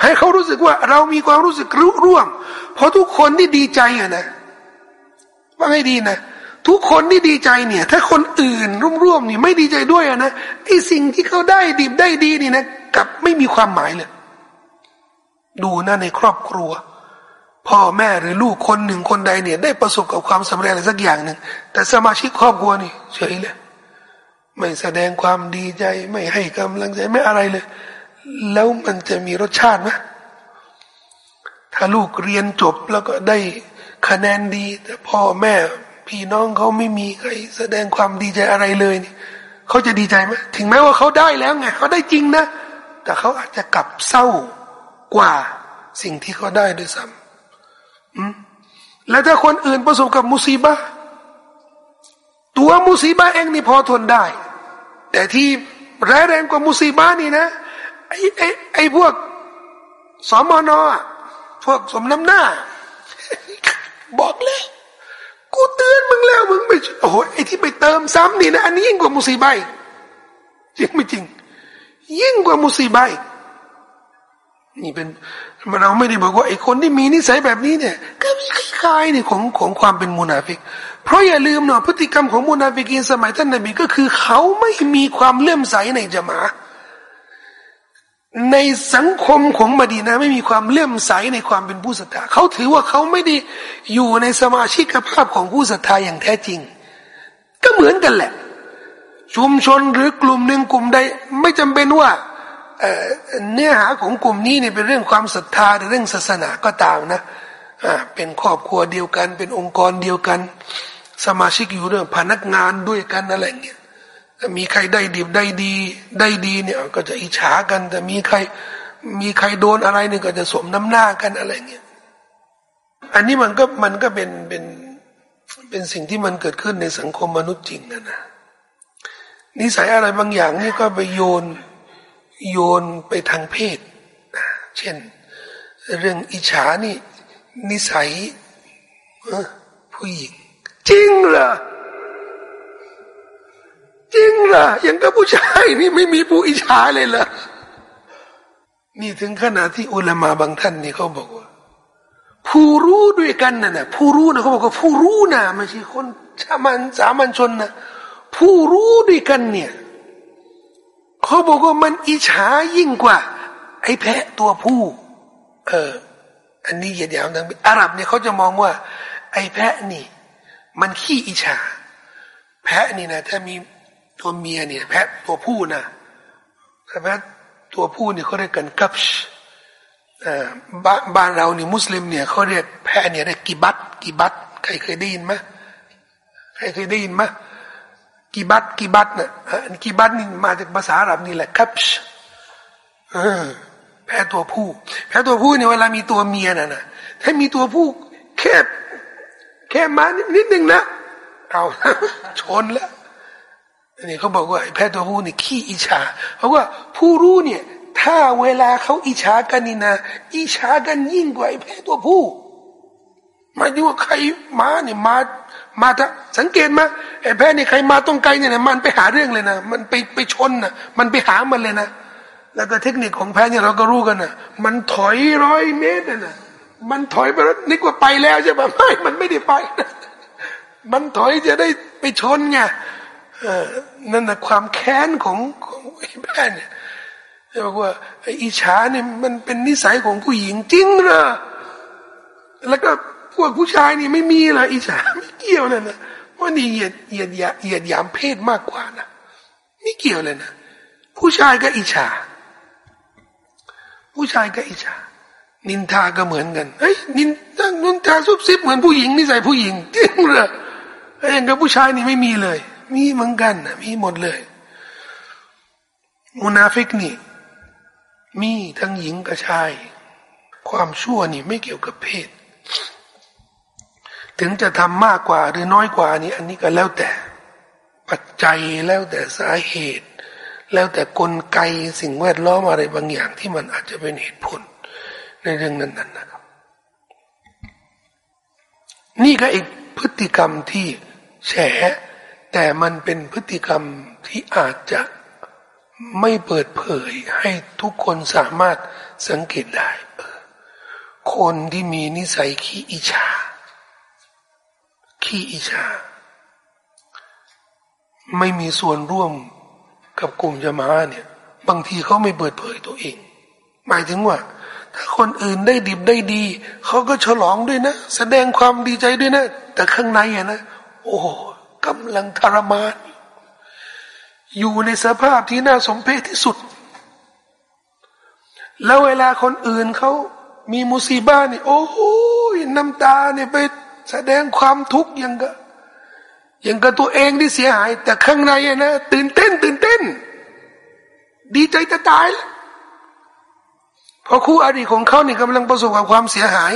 ให้เขารู้สึกว่า เรามีความรู้สึกรู้ร่วม เพราะทุกคนที่ดีใจอะนะว่าให้ดีนะทุกคนที่ดีใจเนี่ย ถ้าคนอื่นร่วมๆนี่ไม่ดีใจด้วยอะนะไอ้สิ่งที่เขาได้ดีได้ดีนี่นะกับไม่มีความหมายเลยดูนะในครอบครัว พ่อแม่หรือลูกคนหนึ่งคนใดเนี่ย ได้ประสบกับความสำเร็จอะไรสักอย่างหนึ่งแต่สมาชิกครอบครัวนี่เฉยเลยไม่แสดงความดีใจ ไม่ให้กำลังใจไม่อะไรเลย แล้วมันจะมีรสชาติไหมถ้าลูกเรียนจบแล้วก็ได้คะแนนดี แต่พ่อแม่พี่น้องเขาไม่มีใครแสดงความดีใจอะไรเลยนี่เขาจะดีใจไหมถึงแม้ว่าเขาได้แล้วไงเขาได้จริงนะ แต่เขาอาจจะกลับเศร้ากว่าสิ่งที่เขาได้ด้วยซ้ำ แล้วถ้าคนอื่นประสบกับมุสีบะตัวมุสีบะเองนี่พอทนได้ แต่ที่ร้ายแรงกว่ามุสีบะนี่นะไอ้ไอ้ไอ้พวกสมนอพวกสมน้ำหน้า บอกแล้วกูเตือนมึงแล้วมึงไม่โอ้โหไอ้ที่ไปเติมซ้ำนี่นะอันนี้ยิ่งกว่ามุสีบะจริงไม่จริง ยิ่งกว่ามุสีบะนี่เป็น มันเราไม่ได้บอกว่าไอ้คนที่มีนิสัยแบบนี้เนี่ย ก็มีคล้ายๆเนี่ยของของความเป็นมุนาฟิก เพราะอย่าลืมเนาะพฤติกรรมของมุนาฟิกีนสมัยท่านนบีก็คือเขาไม่มีความเลื่อมใสในจมาในสังคมของมดีนะไม่มีความเลื่อมใสในความเป็นผู้ศรัทธาเขาถือว่าเขาไม่ได้อยู่ในสมาชิกภาพของผู้ศรัทธาอย่างแท้จริง ก็เหมือนกันแหละ ชุมชนหรือกลุ่มหนึ่งกลุ่มใดไม่จำเป็นว่า เนื้อหาของกลุ่มนี้เนี่ยเป็นเรื่องความศรัทธาหรือเรื่องศาสนาก็ตามนะเป็นครอบครัวเดียวกัน เป็นองค์กรเดียวกัน สมาชิกอยู่เรื่องพนักงานด้วยกันอะไรเงี้ยมีใครได้ดีได้ดีได้ดีเนี่ยก็จะอิจฉากัน แต่มีใครมีใครโดนอะไรเนี่ยก็จะสมน้ำหน้ากันอะไรเงี้ยอันนี้มันก็มันก็เป็นเป็นเป็นสิ่งที่มันเกิดขึ้นในสังคมมนุษย์จริงนะนะนิสัยอะไรบางอย่างนี่ก็ไปโยน โยนไปทางเพศ เช่น เรื่องอิจฉานี่ นิสัยผู้หญิง จริงเหรอจริงเหรอยังกับผู้ชายนี่ไม่มีผู้อิจฉาเลยเหรอนี่ถึงขนาดที่อุลามาบางท่านนี่เขาบอกว่า ผู้รู้ด้วยกันน่ะนะผู้รู้นะเขาบอกว่าผู้รู้นะไม่ใช่คนชามันสามัญชนนะผู้รู้ด้วยกันเนี่ย เขาบอกว่ามันอิจฉายิ่งกว่า ไอ้แพะตัวผู้ เออ อันนี้เหยียดหยามทางอาหรับเนี่ยเขาจะมองว่า ไอ้แพะนี่ มันขี้อิจฉา แพะนี่นะถ้ามีตัวเมียเนี่ย แพะตัวผู้นะแต่แพะตัวผู้เนี่ยเขาเรียกกันกัปชบบ้านเราเนี่ยมุสลิมเนี่ยเขาเรียกแพะเนี่ยเรียกกิบัตกิบัตใครเคยได้ยินไหมใครเคยได้ยินไหม กีบัตกีบัตเนี่ยกีบัตนี่มาจากภาษาอาหรับนี่แหละครับแพ้ตัวผู้ แพ้ตัวผู้เนี่ยเวลามีตัวเมียน่ะนะถ้ามีตัวผู้แค่แค่มานิดนึงนะเอาชนแล้วนี่เขาบอกว่าแพ้ตัวผู้นี่ขี้อิจฉาเพราะว่าผู้รู้เนี่ย ถ้าเวลาเขาอิจฉากันนี่นะอิจฉากันยิ่งกว่าไอ้แพ้ตัวผู้ มายถึงว่าใครมาเนี่ยมามาถ้าสังเกตมาไอ้แพ้นี่ใครมาตรงไกลเนี่ยมันไปหาเรื่องเลยนะ มันไปไปชนนะมันไปหามันเลยนะ แล้วก็เทคนิคของแพ้เนี่ยเราก็รู้กันนะมันถอยร้อยเมตรนะมันถอยไปแล้วนึกว่าไปแล้วใช่ไหมไม่ มันไม่ได้ไปนะมันถอยจะได้ไปชนไงนั่นนะความแค้นของของไอ้แพ้เนี่ยบอกว่าไอ้อิจฉาเนี่ยมันเป็นนิสัยของผู้หญิงจริงเหรอแล้วก็ พวกผู้ชายนี่ไม่มีละอิจฉาไม่เกี่ยวเลยนะว่านี่เหยียดเหยียดเหยียดยามเพศมากกว่านะไม่เกี่ยวเลยนะผู้ชายก็อิจฉาผู้ชายก็อิจฉานินทาก็เหมือนกันเฮ้ยนินนินทาซุบซิบเหมือนผู้หญิงนิสัยผู้หญิงจริงเหรอไอ้ยังกับผู้ชายนี่ไม่มีเลย มีเหมือนกันนะมีหมดเลยมุนาฟิกนี่ มีทั้งหญิงกับชาย ความชั่วนี่ไม่เกี่ยวกับเพศ ถึงจะทำมากกว่าหรือน้อยกว่านี้อันนี้ก็แล้วแต่ ปัจจัยแล้วแต่สาเหตุ แล้วแต่กลไกสิ่งแวดล้อมอะไรบางอย่างที่มันอาจจะเป็นเหตุผลในเรื่องนั้นๆนะครับ นี่ก็อีกพฤติกรรมที่แฉแต่มันเป็นพฤติกรรมที่อาจจะไม่เปิดเผยให้ทุกคนสามารถสังเกตได้ คนที่มีนิสัยขี้อิจฉา ขี้อิจฉาไม่มีส่วนร่วมกับกลุ่มจะมาเนี่ย บางทีเขาไม่เปิดเผยตัวเอง หมายถึงว่า ถ้าคนอื่นได้ดิบได้ดี เขาก็ฉลองด้วยนะ แสดงความดีใจด้วยนะ แต่ข้างในอะนะ โอ้กำลังทรมาน อยู่ในสภาพที่น่าสมเพชที่สุด แล้วเวลาคนอื่นเขามีมุสีบ้านนี่โอ้โหน้ำตาเนี่ยไป แสดงความทุกข์ยังก็ยังกับตัวเองที่เสียหาย แต่ข้างในนะตื่นเต้น ตื่นเต้น ดีใจจะตายแล้วเพราะคู่อดีตของเขาเนี่ยกำลังประสบกับความเสียหาย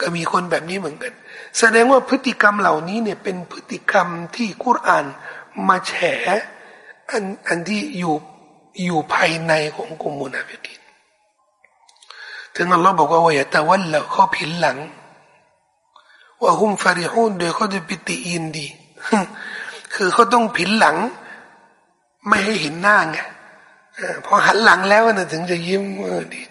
ก็มีคนแบบนี้เหมือนกัน แสดงว่าพฤติกรรมเหล่านี้เนี่ยเป็นพฤติกรรมที่กุรอานมาแฉอันอันที่อยู่อยู่ภายในของกลุ่มมุนาฟิกินถึงอัลลอฮ์บอกว่าว่าอย่าตะวันแล้วเขาผินหลัง ว่าหุมฟาริฮูนโดยเขาจะปิติอินดี คือเขาต้องผินหลัง ไม่ให้เห็นหน้าไงพอหันหลังแล้วนะถึงจะยิ้มดี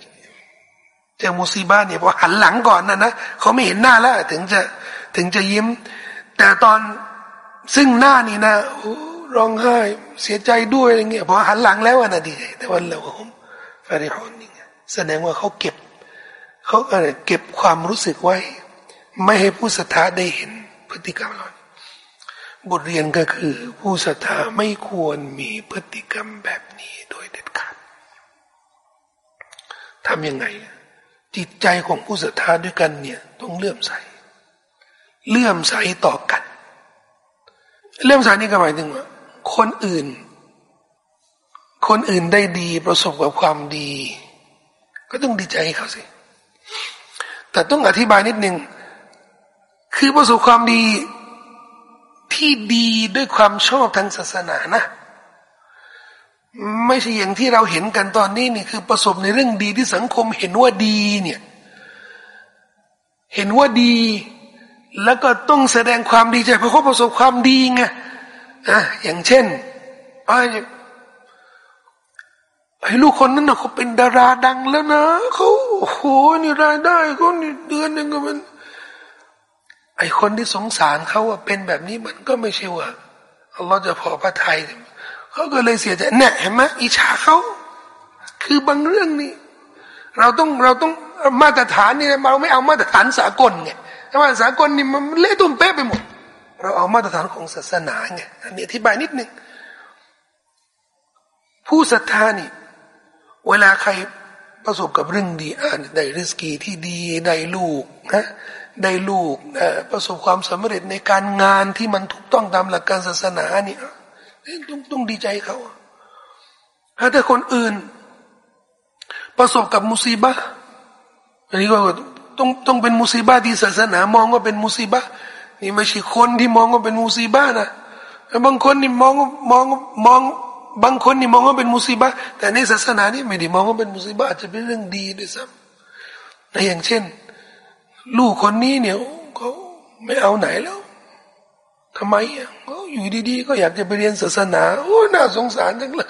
เจอมุซีบ้านเนี่ยพอหันหลังก่อนนะนะเขาไม่เห็นหน้าแล้ว ถึงจะถึงจะยิ้ม แต่ตอนซึ่งหน้านี่นะร้องไห้เสียใจด้วยอะไรเงี้ยพอหันหลังแล้วนะดีใจแต่วันเราผมฟาริฮอนนี่แสดงว่าเขาเก็บเขาเก็บความรู้สึกไว้ ไม่ให้ผู้ศรัทธาได้เห็นพฤติกรรมเราบทเรียนก็คือ ผู้ศรัทธาไม่ควรมีพฤติกรรมแบบนี้โดยเด็ดขาดทำยังไง จิตใจของผู้ศรัทธาด้วยกันเนี่ย ต้องเลื่อมใส เลื่อมใสต่อกัน เลื่อมใสนี่ก็หมายถึงว่า คนอื่น คนอื่นได้ดีประสบกับความดี ก็ต้องดีใจเขาสิแต่ต้องอธิบายนิดนึง คือประสบความดีที่ดีด้วยความชอบทางศาสนานะ ไม่ใช่อย่างที่เราเห็นกันตอนนี้นี่คือประสบในเรื่องดีที่สังคมเห็นว่าดีเนี่ย เห็นว่าดี แล้วก็ต้องแสดงความดีใจเพราะเขาประสบความดีไงอะอย่างเช่นไอ้ไอ้ลูกคนนั้นนะเขาเป็นดาราดังแล้วนะเขาโอ้โหนี่รายได้เขานี่เดือนหนึ่งก็มัน ไอคนที่สงสารเขาว่าเป็นแบบนี้มันก็ไม่ใช่ว่าอัลลอฮ์จะพอพระไทยเขาก็เลยเสียใจเนี่ยเห็นไหมอิจฉาเขาคือบางเรื่องนี่เราต้องเราต้องมาตรฐานนี่เราไม่เอามาตรฐานสากลไงมาตรฐานสากลนี่มันเละตุ้มเป๊ะไปหมด เราเอามาตรฐานของศาสนาไงอันนี้อธิบายนิดนึงผู้ศรัทธานี่ เวลาใครประสบกับเรื่องดีอ่านได้ริสกีที่ดีได้ลูกนะ ได้ลูกประสบความสำเร็จในการงานที่มันถูกต้องตามหลักการศาสนาเนี่ยต้องต้องดีใจเขาถ้าคนอื่น ประสบกับมุซีบะอันนี้ก็ต้องต้องเป็นมุซีบะที่ศาสนามองว่าเป็นมุซีบะนี่ไม่ใช่คนที่มองว่าเป็นมุซีบะนะบางคนนี่มองมองมองบางคนนี่มองว่าเป็นมุซีบะแต่ในศาสนานี่ไม่ได้มองว่าเป็นมุซีบะอาจจะเป็นเรื่องดีด้วยซ้ำในอย่างเช่น ลูกคนนี้เนี่ยเขาไม่เอาไหนแล้วทำไมอะเขาอยู่ดีๆ ก็อยากจะไปเรียนศาสนาโอ้น่าสงสารจังเลย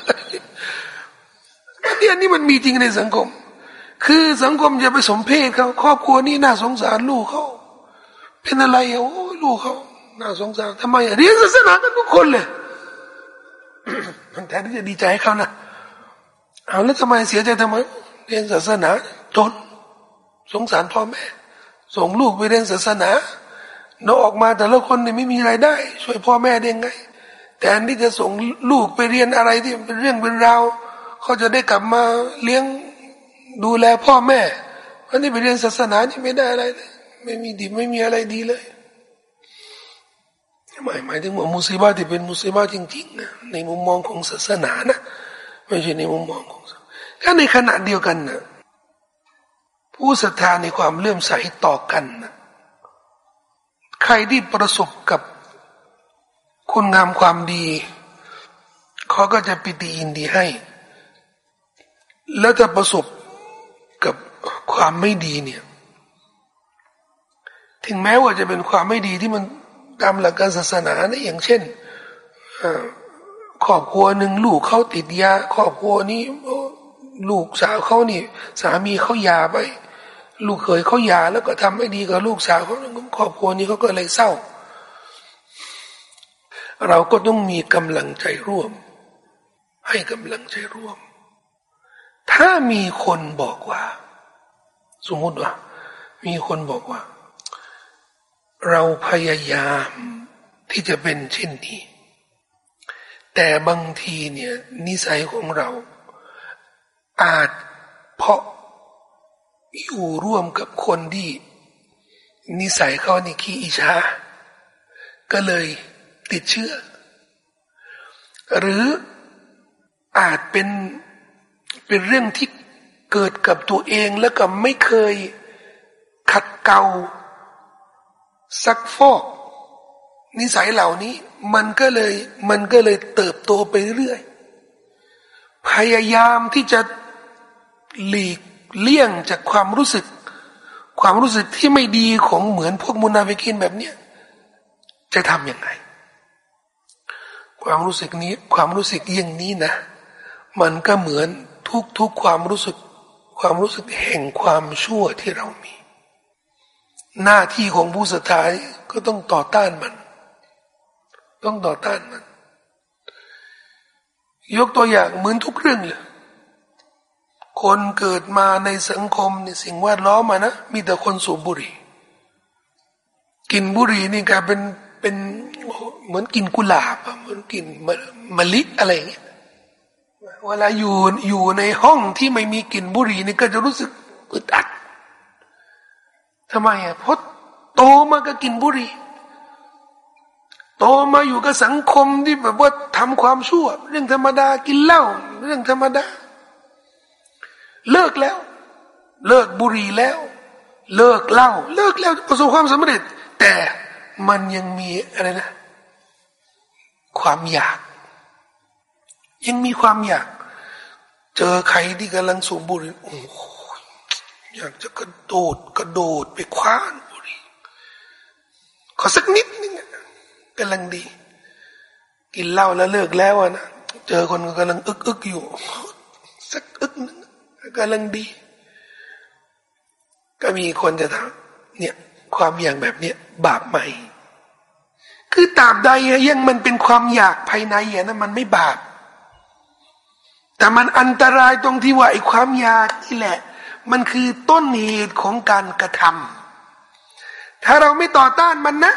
ประเด็นนี้มันมีจริงในสังคม คือสังคมจะไปสมเพศเขาครอบครัวนี้น่าสงสารลูกเขาเป็นอะไรอะโอ้ลูกเขาน่าสงสารทำไมอะเรียนศาสนากันทุกคนเลยมันแทนที่จะดีใจให้เขานะเอาแล้วทำไมเสียใจทำไม เรียนศาสนาจนสงสารพ่อแม่ ส่งลูกไปเรียนศาสนาเนาออกมาแต่ละคนเนี่ยไม่มีไรายได้ ช่วยพ่อแม่ได้ไง แต่อันที่จะส่งลูกไปเรียนอะไรที่เป็นเรื่องเป็นราวเขาจะได้กลับมาเลี้ยงดูแลพ่อแม่อันนี้ไปเรียนศาสนานี่ไม่ได้อะไรเลยไม่มีดีไม่มีอะไรดีเลยหมายหมายถึงว่ามุสีบาที่เป็นมุสีบาจริงๆนะในมุมมองของศาสนานะไม่ใช่ในมุมมองของถ้าในขณะเดียวกันนะ ผู้ศรัทธาในความเลื่อมใสต่อกันนะใครที่ประสบกับคุณงามความดีเขาก็จะปิติยินดีให้ แล้วจะประสบกับความไม่ดีเนี่ย ถึงแม้ว่าจะเป็นความไม่ดีที่มันตามหลักการศาสนานะอย่างเช่นครอบครัวหนึ่งลูกเขาติดยาครอบครัวนี้ ลูกสาวเขานี่ สามีเขายาไป ลูกเคยเขาหย่าแล้วก็ทำไม่ดีกับลูกสาวเขาครอบครัวนี้เขาก็เลยเศร้า เราก็ต้องมีกำลังใจร่วม ให้กำลังใจร่วม ถ้ามีคนบอกว่า สมมติว่า มีคนบอกว่า เราพยายามที่จะเป็นเช่นนี้ แต่บางทีเนี่ย นิสัยของเรา อาจเพราะอยู่ร่วมกับคนที่ นิสัยเขานี่ขี้อิจฉาก็เลยติดเชื้อ หรืออาจเป็นเป็นเรื่องที่เกิดกับตัวเองแล้วก็ไม่เคยขัดเกลาซักฟอกนิสัยเหล่านี้มันก็เลยมันก็เลยเติบโตไปเรื่อย พยายามที่จะ หลีกเลี่ยงจากความรู้สึก ความรู้สึกที่ไม่ดีของเหมือนพวกมุนาฟิกินแบบเนี้ยจะทำยังไง ความรู้สึกนี้ความรู้สึกอย่างนี้นะ มันก็เหมือนทุกๆความรู้สึก ความรู้สึกแห่งความชั่วที่เรามี หน้าที่ของผู้ศรัทธาก็ต้องต่อต้านมัน ต้องต่อต้านมัน ยกตัวอย่างเหมือนทุกเรื่องเลย คนเกิดมาในสังคมในสิ่งแวดล้อมมานะมีแต่คนสูบบุหรี่กินบุหรี่นี่กลายเป็นเป็นเหมือนกินกุหลาบเหมือนกินมะลิอะไรอย่างเงี้ยเวลาอยู่อยู่ในห้องที่ไม่มีกลิ่นบุหรี่นี่ก็จะรู้สึกอึดอัดทำไมอะเพราะโตมาก็กินบุหรี่โตมาอยู่กับสังคมที่แบบว่าทำความชั่ว เรื่องธรรมดากินเหล้าเรื่องธรรมดา เลิกแล้ว เลิกบุหรี่แล้ว เลิกเหล้าเลิกแล้วประสบความสำเร็จ แต่มันยังมีอะไรนะ ความอยาก ยังมีความอยาก เจอใครที่กำลังสูบบุหรี่โอ้อยากจะกระโดดกระโดดไปคว้านบุหรี่ขอสักนิดนึงกำลังดี กินเหล้าแล้วเลิกแล้วนะเจอคนกำลัง อึกอึกอยู่ สักอึกนึง กำลังดี ก็มีคนจะทำเนี่ยความอยากแบบเนี้ยบาปใหม่คือตราบใดยังมันเป็นความอยากภายในอะนะมันไม่บาป แต่มันอันตรายตรงที่ว่าไอ้ความอยากนี่แหละ มันคือต้นเหตุของการกระทำถ้าเราไม่ต่อต้านมันนะ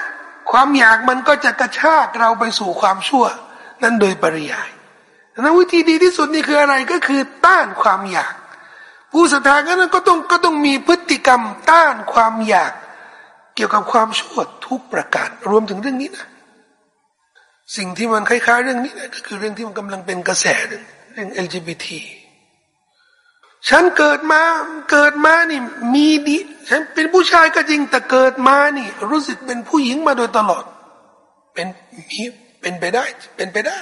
ความอยากมันก็จะกระชากเราไปสู่ความชั่ว นั่นโดยปริยายนั้นวิธีดีที่สุดนี่คืออะไรก็คือต้านความอยาก ผู้ศรัทธาก็นั้นก็ต้องก็ต้องมีพฤติกรรมต้านความอยาก เกี่ยวกับความชั่วทุกประการ รวมถึงเรื่องนี้นะสิ่งที่มันคล้ายๆเรื่องนี้นะก็คือเรื่องที่มันกำลังเป็นกระแสเรื่องเรื่อง LGBT ฉันเกิดมาเกิดมานี่มีดีฉันเป็นผู้ชายก็จริงแต่เกิดมานี่ รู้สึกเป็นผู้หญิงมาโดยตลอด เป็นมีเป็นไปได้ เป็นไปได้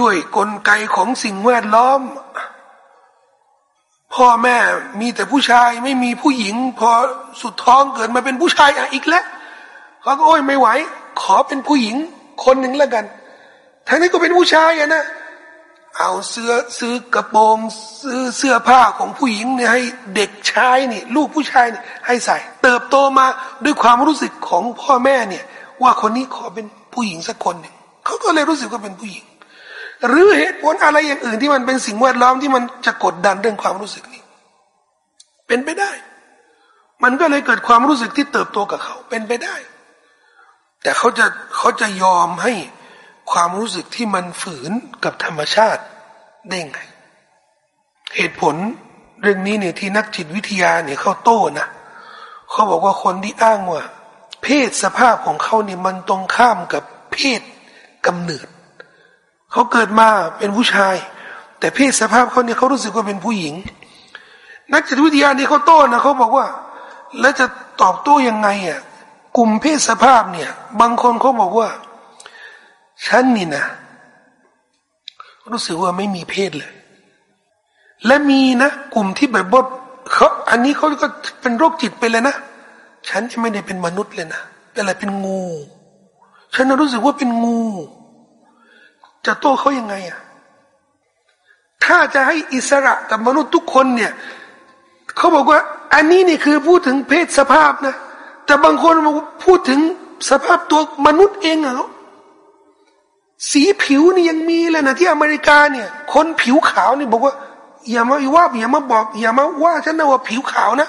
ด้วยกลไกของสิ่งแวดล้อม พ่อแม่มีแต่ผู้ชายไม่มีผู้หญิง พอสุดท้องเกิดมาเป็นผู้ชายอะอีกแล้วเขาก็โอ้ยไม่ไหว ขอเป็นผู้หญิงคนหนึ่งแล้วกันทั้งนี้ก็เป็นผู้ชายอะนะเอาเสื้อซื้อกระโปรงซื้อเสื้อผ้าของผู้หญิงเนี่ยให้เด็กชายนี่ลูกผู้ชายนี่ให้ใส่ เติบโตมาด้วยความรู้สึกของพ่อแม่เนี่ย ว่าคนนี้ขอเป็นผู้หญิงสักคนหนึ่งเขาก็เลยรู้สึกว่าเป็นผู้หญิง หรือเหตุผลอะไรอย่างอื่นที่มันเป็นสิ่งแวดล้อมที่มันจะกดดันเรื่องความรู้สึกนี้ เป็นไปได้ มันก็เลยเกิดความรู้สึกที่เติบโตกับเขาเป็นไปได้ แต่เขาจะเขาจะยอมให้ความรู้สึกที่มันฝืนกับธรรมชาติได้ไง เหตุผลเรื่องนี้เนี่ยที่นักจิตวิทยาเนี่ยเขาโต้นะเขาบอกว่าคนที่อ้างว่า เพศสภาพของเขาเนี่ยมันตรงข้ามกับเพศกำเนิด เขาเกิดมาเป็นผู้ชาย แต่เพศสภาพเขาเนี่ยเขารู้สึกว่าเป็นผู้หญิง นักจิตวิทยาเนี่ยเขาโต้นะเขาบอกว่า แล้วจะตอบโต้ยังไงอะกลุ่มเพศสภาพเนี่ย บางคนเขาบอกว่า ฉันนี่นะ รู้สึกว่าไม่มีเพศเลย และมีนะกลุ่มที่แบบว่าเขาอันนี้เขาก็เป็นโรคจิตไปเลยนะฉันจะไม่ได้เป็นมนุษย์เลยนะแต่อะไรเป็นงู ฉันรู้สึกว่าเป็นงู จะโต้เขายังไงอะถ้าจะให้อิสระกับมนุษย์ทุกคนเนี่ยเขาบอกว่า อันนี้นี่คือพูดถึงเพศสภาพนะ แต่บางคนพูดถึงสภาพตัวมนุษย์เองอะสีผิวนี่ยังมีเลยนะที่อเมริกาเนี่ย คนผิวขาวนี่บอกว่า อย่ามาว่าอย่ามาบอก อย่ามาว่าฉันนะว่าผิวขาวนะ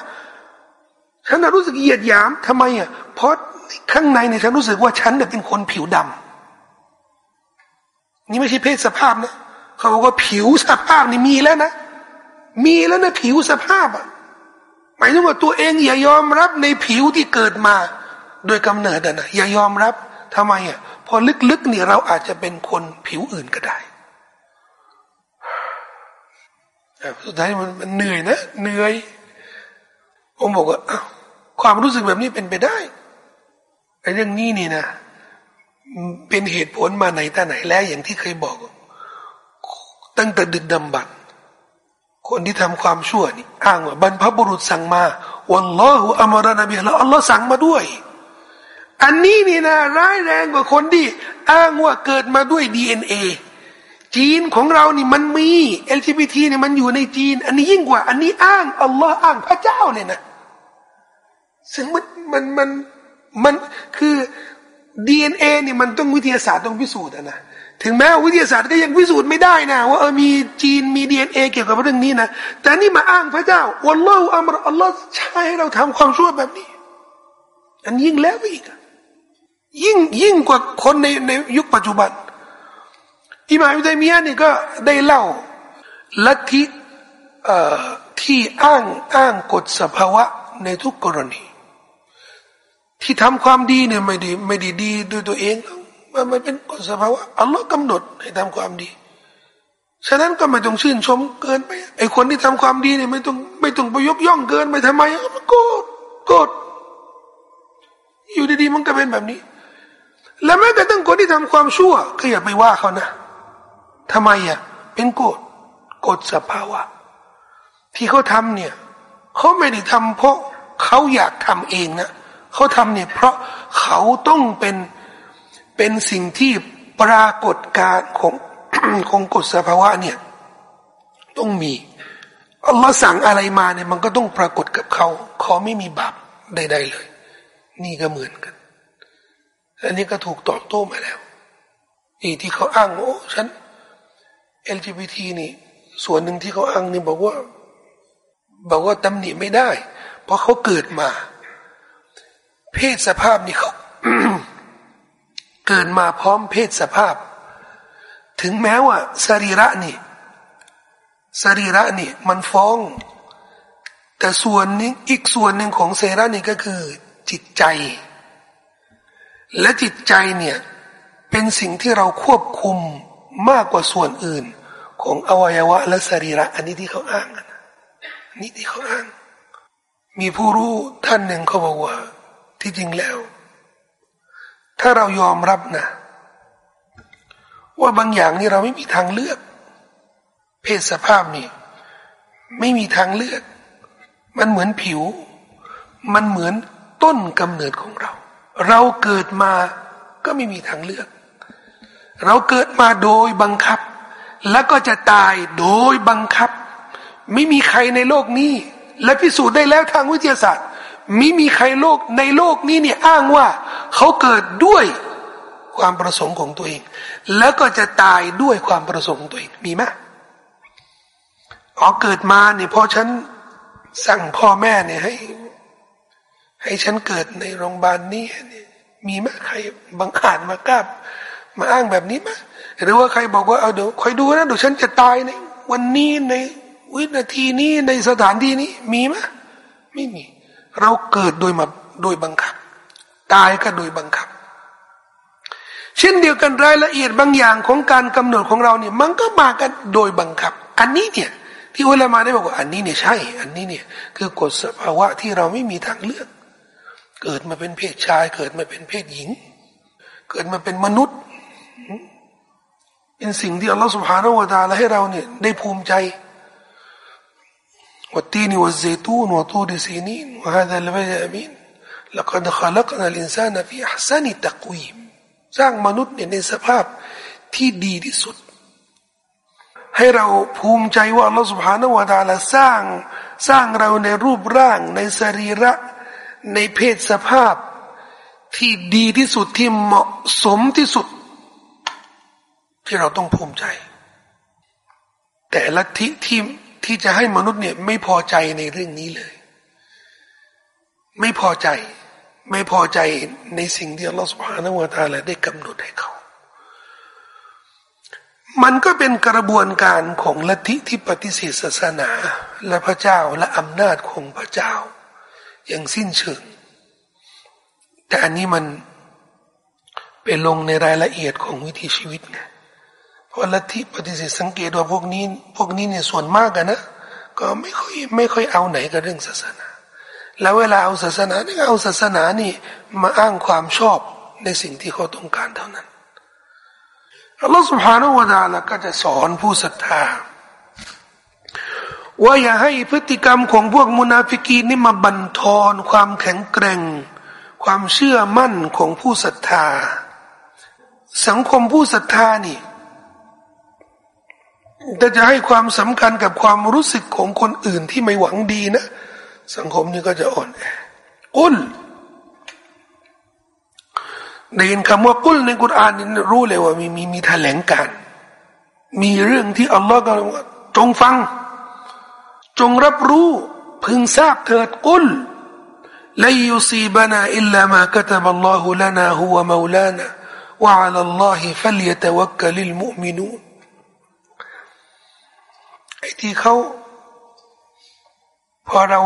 ฉันรู้สึกเหยียดหยามทำไมอะเพราะข้างในเนี่ยฉันรู้สึกว่าฉันเป็นคนผิวดำ นี่ไม่ใช่เพศสภาพนะเขาบอกว่าผิวสภาพนี่มีแล้วนะ มีแล้วนะผิวสภาพอะหมายถึงว่าตัวเองอย่ายอมรับในผิวที่เกิดมา โดยกำเนิดนะอย่ายอมรับทำไมอะพอลึกๆนี่เราอาจจะเป็นคนผิวอื่นก็ได้สุดท้ายมันเหนื่อยนะเหนื่อยผมบอกว่าความรู้สึกแบบนี้เป็นไปได้ไอ้เรื่องนี้นี่นะ เป็นเหตุผลมาไหนแต่ไหนแล้วอย่างที่เคยบอก ตั้งแต่ดึกดำบรรคนที่ทำความชั่วนี่อ้างว่าบรรพบุรุษสั่งมาวัลลอฮฺอัมรนบีแล้วอัลลอฮ์สั่งมาด้วย อันนี้นี่นะร้ายแรงกว่าคนที่อ้างว่าเกิดมาด้วยดีเอ็นเอจีนของเรานี่มันมี LGBT เนี่ยมันอยู่ในจีน อันนี้ยิ่งกว่า อันนี้อ้างอัลลอฮ์อ้างพระเจ้าเนี่ยนะซึ่งมันมันมันมันคือ ดีเอ็นเอนี่มันต้องวิทยาศาสตร์ต้องพิสูจน์นะถึงแม้วิทยาศาสตร์ก็ยังพิสูจน์ไม่ได้นะว่าเออมีจีนมีดีเอ็นเอเกี่ยวกับเรื่องนี้นะแต่นี่มาอ้างพระเจ้าวัลลอฮฺอัมรอัลลอฮ์ใช้ให้เราทำความชั่วแบบนี้ อันยิ่งแล้วอีกยิ่งยิ่งกว่าคนในในยุคปัจจุบันอิมามอิตัยมียะนี่ก็ได้เล่าลัทธิที่อ้างอ้างกฎสภาวะในทุกกรณี ที่ทำความดีเนี่ยไม่ดีไม่ดีดีด้วยตัวเองมันมันเป็นกฎสภาวะอัลลอฮ์กำหนดให้ทำความดี ฉะนั้นก็ไม่ต้องชื่นชมเกินไปไอคนที่ทำความดีเนี่ยไม่ต้องไม่ต้องไปยกย่องเกินไปทำไมมันโกรธโกรธอยู่ดีๆมันก็เป็นแบบนี้ แล้วแม้แต่ตั้งคนที่ทำความชั่ว ก็อย่าไปว่าเขานะทำไมอะเป็นโกฎกฎสภาวะ ที่เขาทำเนี่ยเขาไม่ได้ทำเพราะเขาอยากทำเองนะ เขาทำเนี่ยเพราะเขาต้องเป็นเป็นสิ่งที่ปรากฏการของของกฎสภาวะเนี่ยต้องมีอัลลอฮ์สั่งอะไรมาเนี่ยมันก็ต้องปรากฏกับเขาเขาไม่มีบาปใดๆเลย นี่ก็เหมือนกัน อันนี้ก็ถูกตอบโต้มาแล้วอีที่เขาอ้างโอ้ฉัน LGBT นี่ ส่วนหนึ่งที่เขาอ้างนี่บอกว่า บอกว่าตำหนิไม่ได้ เพราะเขาเกิดมา เพศสภาพนี่เขาเกิดมาพร้อมเพศสภาพ ถึงแม้ว่าสรีระนี่สรีระนี่มันฟ้อง แต่ส่วนนี้อีกส่วนหนึ่งของเซระนี่ก็คือจิตใจ และจิตใจเนี่ยเป็นสิ่งที่เราควบคุมมากกว่าส่วนอื่น ของอวัยวะและสรีระ อันนี้ที่เขาอ้างนะนี่ที่เขาอ้าง มีผู้รู้ท่านหนึ่งเขาบอกว่า ที่จริงแล้ว ถ้าเรายอมรับนะ ว่าบางอย่างนี่เราไม่มีทางเลือก เพศสภาพนี่ไม่มีทางเลือก มันเหมือนผิว มันเหมือนต้นกำเนิดของเรา เราเกิดมาก็ไม่มีทางเลือก เราเกิดมาโดยบังคับ แล้วก็จะตายโดยบังคับ ไม่มีใครในโลกนี้ และพิสูจน์ได้แล้วทางวิทยาศาสตร์ ม่มีใครโลกในโลกนี้เนี่ยอ้างว่าเขาเกิดด้วยความประสงค์ของตัวเอง แล้วก็จะตายด้วยความประสงค์ของตัวเองมีไหมอ๋อเกิดมาเนี่ยพอฉันสั่งพ่อแม่เนี่ยให้ ให้ฉันเกิดในโรงพยาบาลนี้นมีไหมใครบังอาจมากล้ามาอ้างแบบนี้ไหมหรือว่าใครบอกว่าเอาเดี๋ยวคอยดูนะเดี๋ยวฉันจะตายในวันนี้ในวินาทีนี้ในสถานที่นี้มีไหมไม่มี เราเกิดโดยมาโดยบังคับ ตายก็โดยบังคับ เช่นเดียวกันรายละเอียดบางอย่างของการกำหนดของเราเนี่ยมันก็มากันโดยบังคับ อันนี้เนี่ยที่อุลามาได้บอกว่าอันนี้เนี่ยใช่ อันนี้เนี่ยคือกฎสภาวะที่เราไม่มีทางเลือก เกิดมาเป็นเพศชาย เกิดมาเป็นเพศหญิง เกิดมาเป็นมนุษย์ เป็นสิ่งที่อัลลอฮฺสุบฮานาอูตาและให้เราเนี่ยได้ภูมิใจ วัตีนีวัซีตูนวัตูดิซีนีนวะฮะดัลบะยามิน لقد خلقنا الإنسان في أحسن تقويم สร้างมนุษย์เนี่ยในสภาพที่ดีที่สุด ให้เราภูมิใจว่าอัลลอฮฺ سبحانه และ تعالى สร้างสร้างเราในรูปร่างในสรีระในเพศสภาพที่ดีที่สุดที่เหมาะสมที่สุดที่เราต้องภูมิใจ แต่ละทิที่ ที่จะให้มนุษย์เนี่ยไม่พอใจในเรื่องนี้เลย ไม่พอใจ ไม่พอใจในสิ่งที่อัลลอฮฺสุบฮานาวะตาลาได้กำหนดให้เขา มันก็เป็นกระบวนการของลัทธิที่ปฏิเสธศาสนา และพระเจ้าและอำนาจของพระเจ้า อย่างสิ้นเชิง แต่อันนี้มันเป็นลงในรายละเอียดของวิถีชีวิตไง เพราะลัที่ปฏิเสธสังเกตว่าพวกนี้ พวกนี้เนี่ยส่วนมากอะนะ ก็ไม่ค่อยไม่ค่อยเอาไหนกับเรื่องศาสนา แล้วเวลาเอาศาสนาเนี่ยเอาศาสนานี่มาอ้างความชอบในสิ่งที่เขาต้องการเท่านั้นอัลลอฮฺสุบฮานลอูตาละก็จะสอนผู้ศรัทธาว่าอย่าให้พฤติกรรมของพวกมุนาฟิกีนี่มาบั่นทอนความแข็งแกร่ง ความเชื่อมั่นของผู้ศรัทธา สังคมผู้ศรัทธานี่ แต่จะให้ความสำคัญกับความรู้สึกของคนอื่นที่ไม่หวังดีนะ สังคมนี้ก็จะอ่อนแอกุลได้ยินคำว่ากุลในกุรานนี่รู้เลยว่ามีมีมีแถลงการ มีเรื่องที่อัลลอฮ์ก็ว่าจงฟัง จงรับรู้พึงทราบเถิดกุลลยุซีบนาอิลลามากตบัลลอฮุลานาฮุวะมาลานะวะอัลลอฮิฟัลยตะวักกะลิลมุมินูน ไอ้ที่เขาพอเรา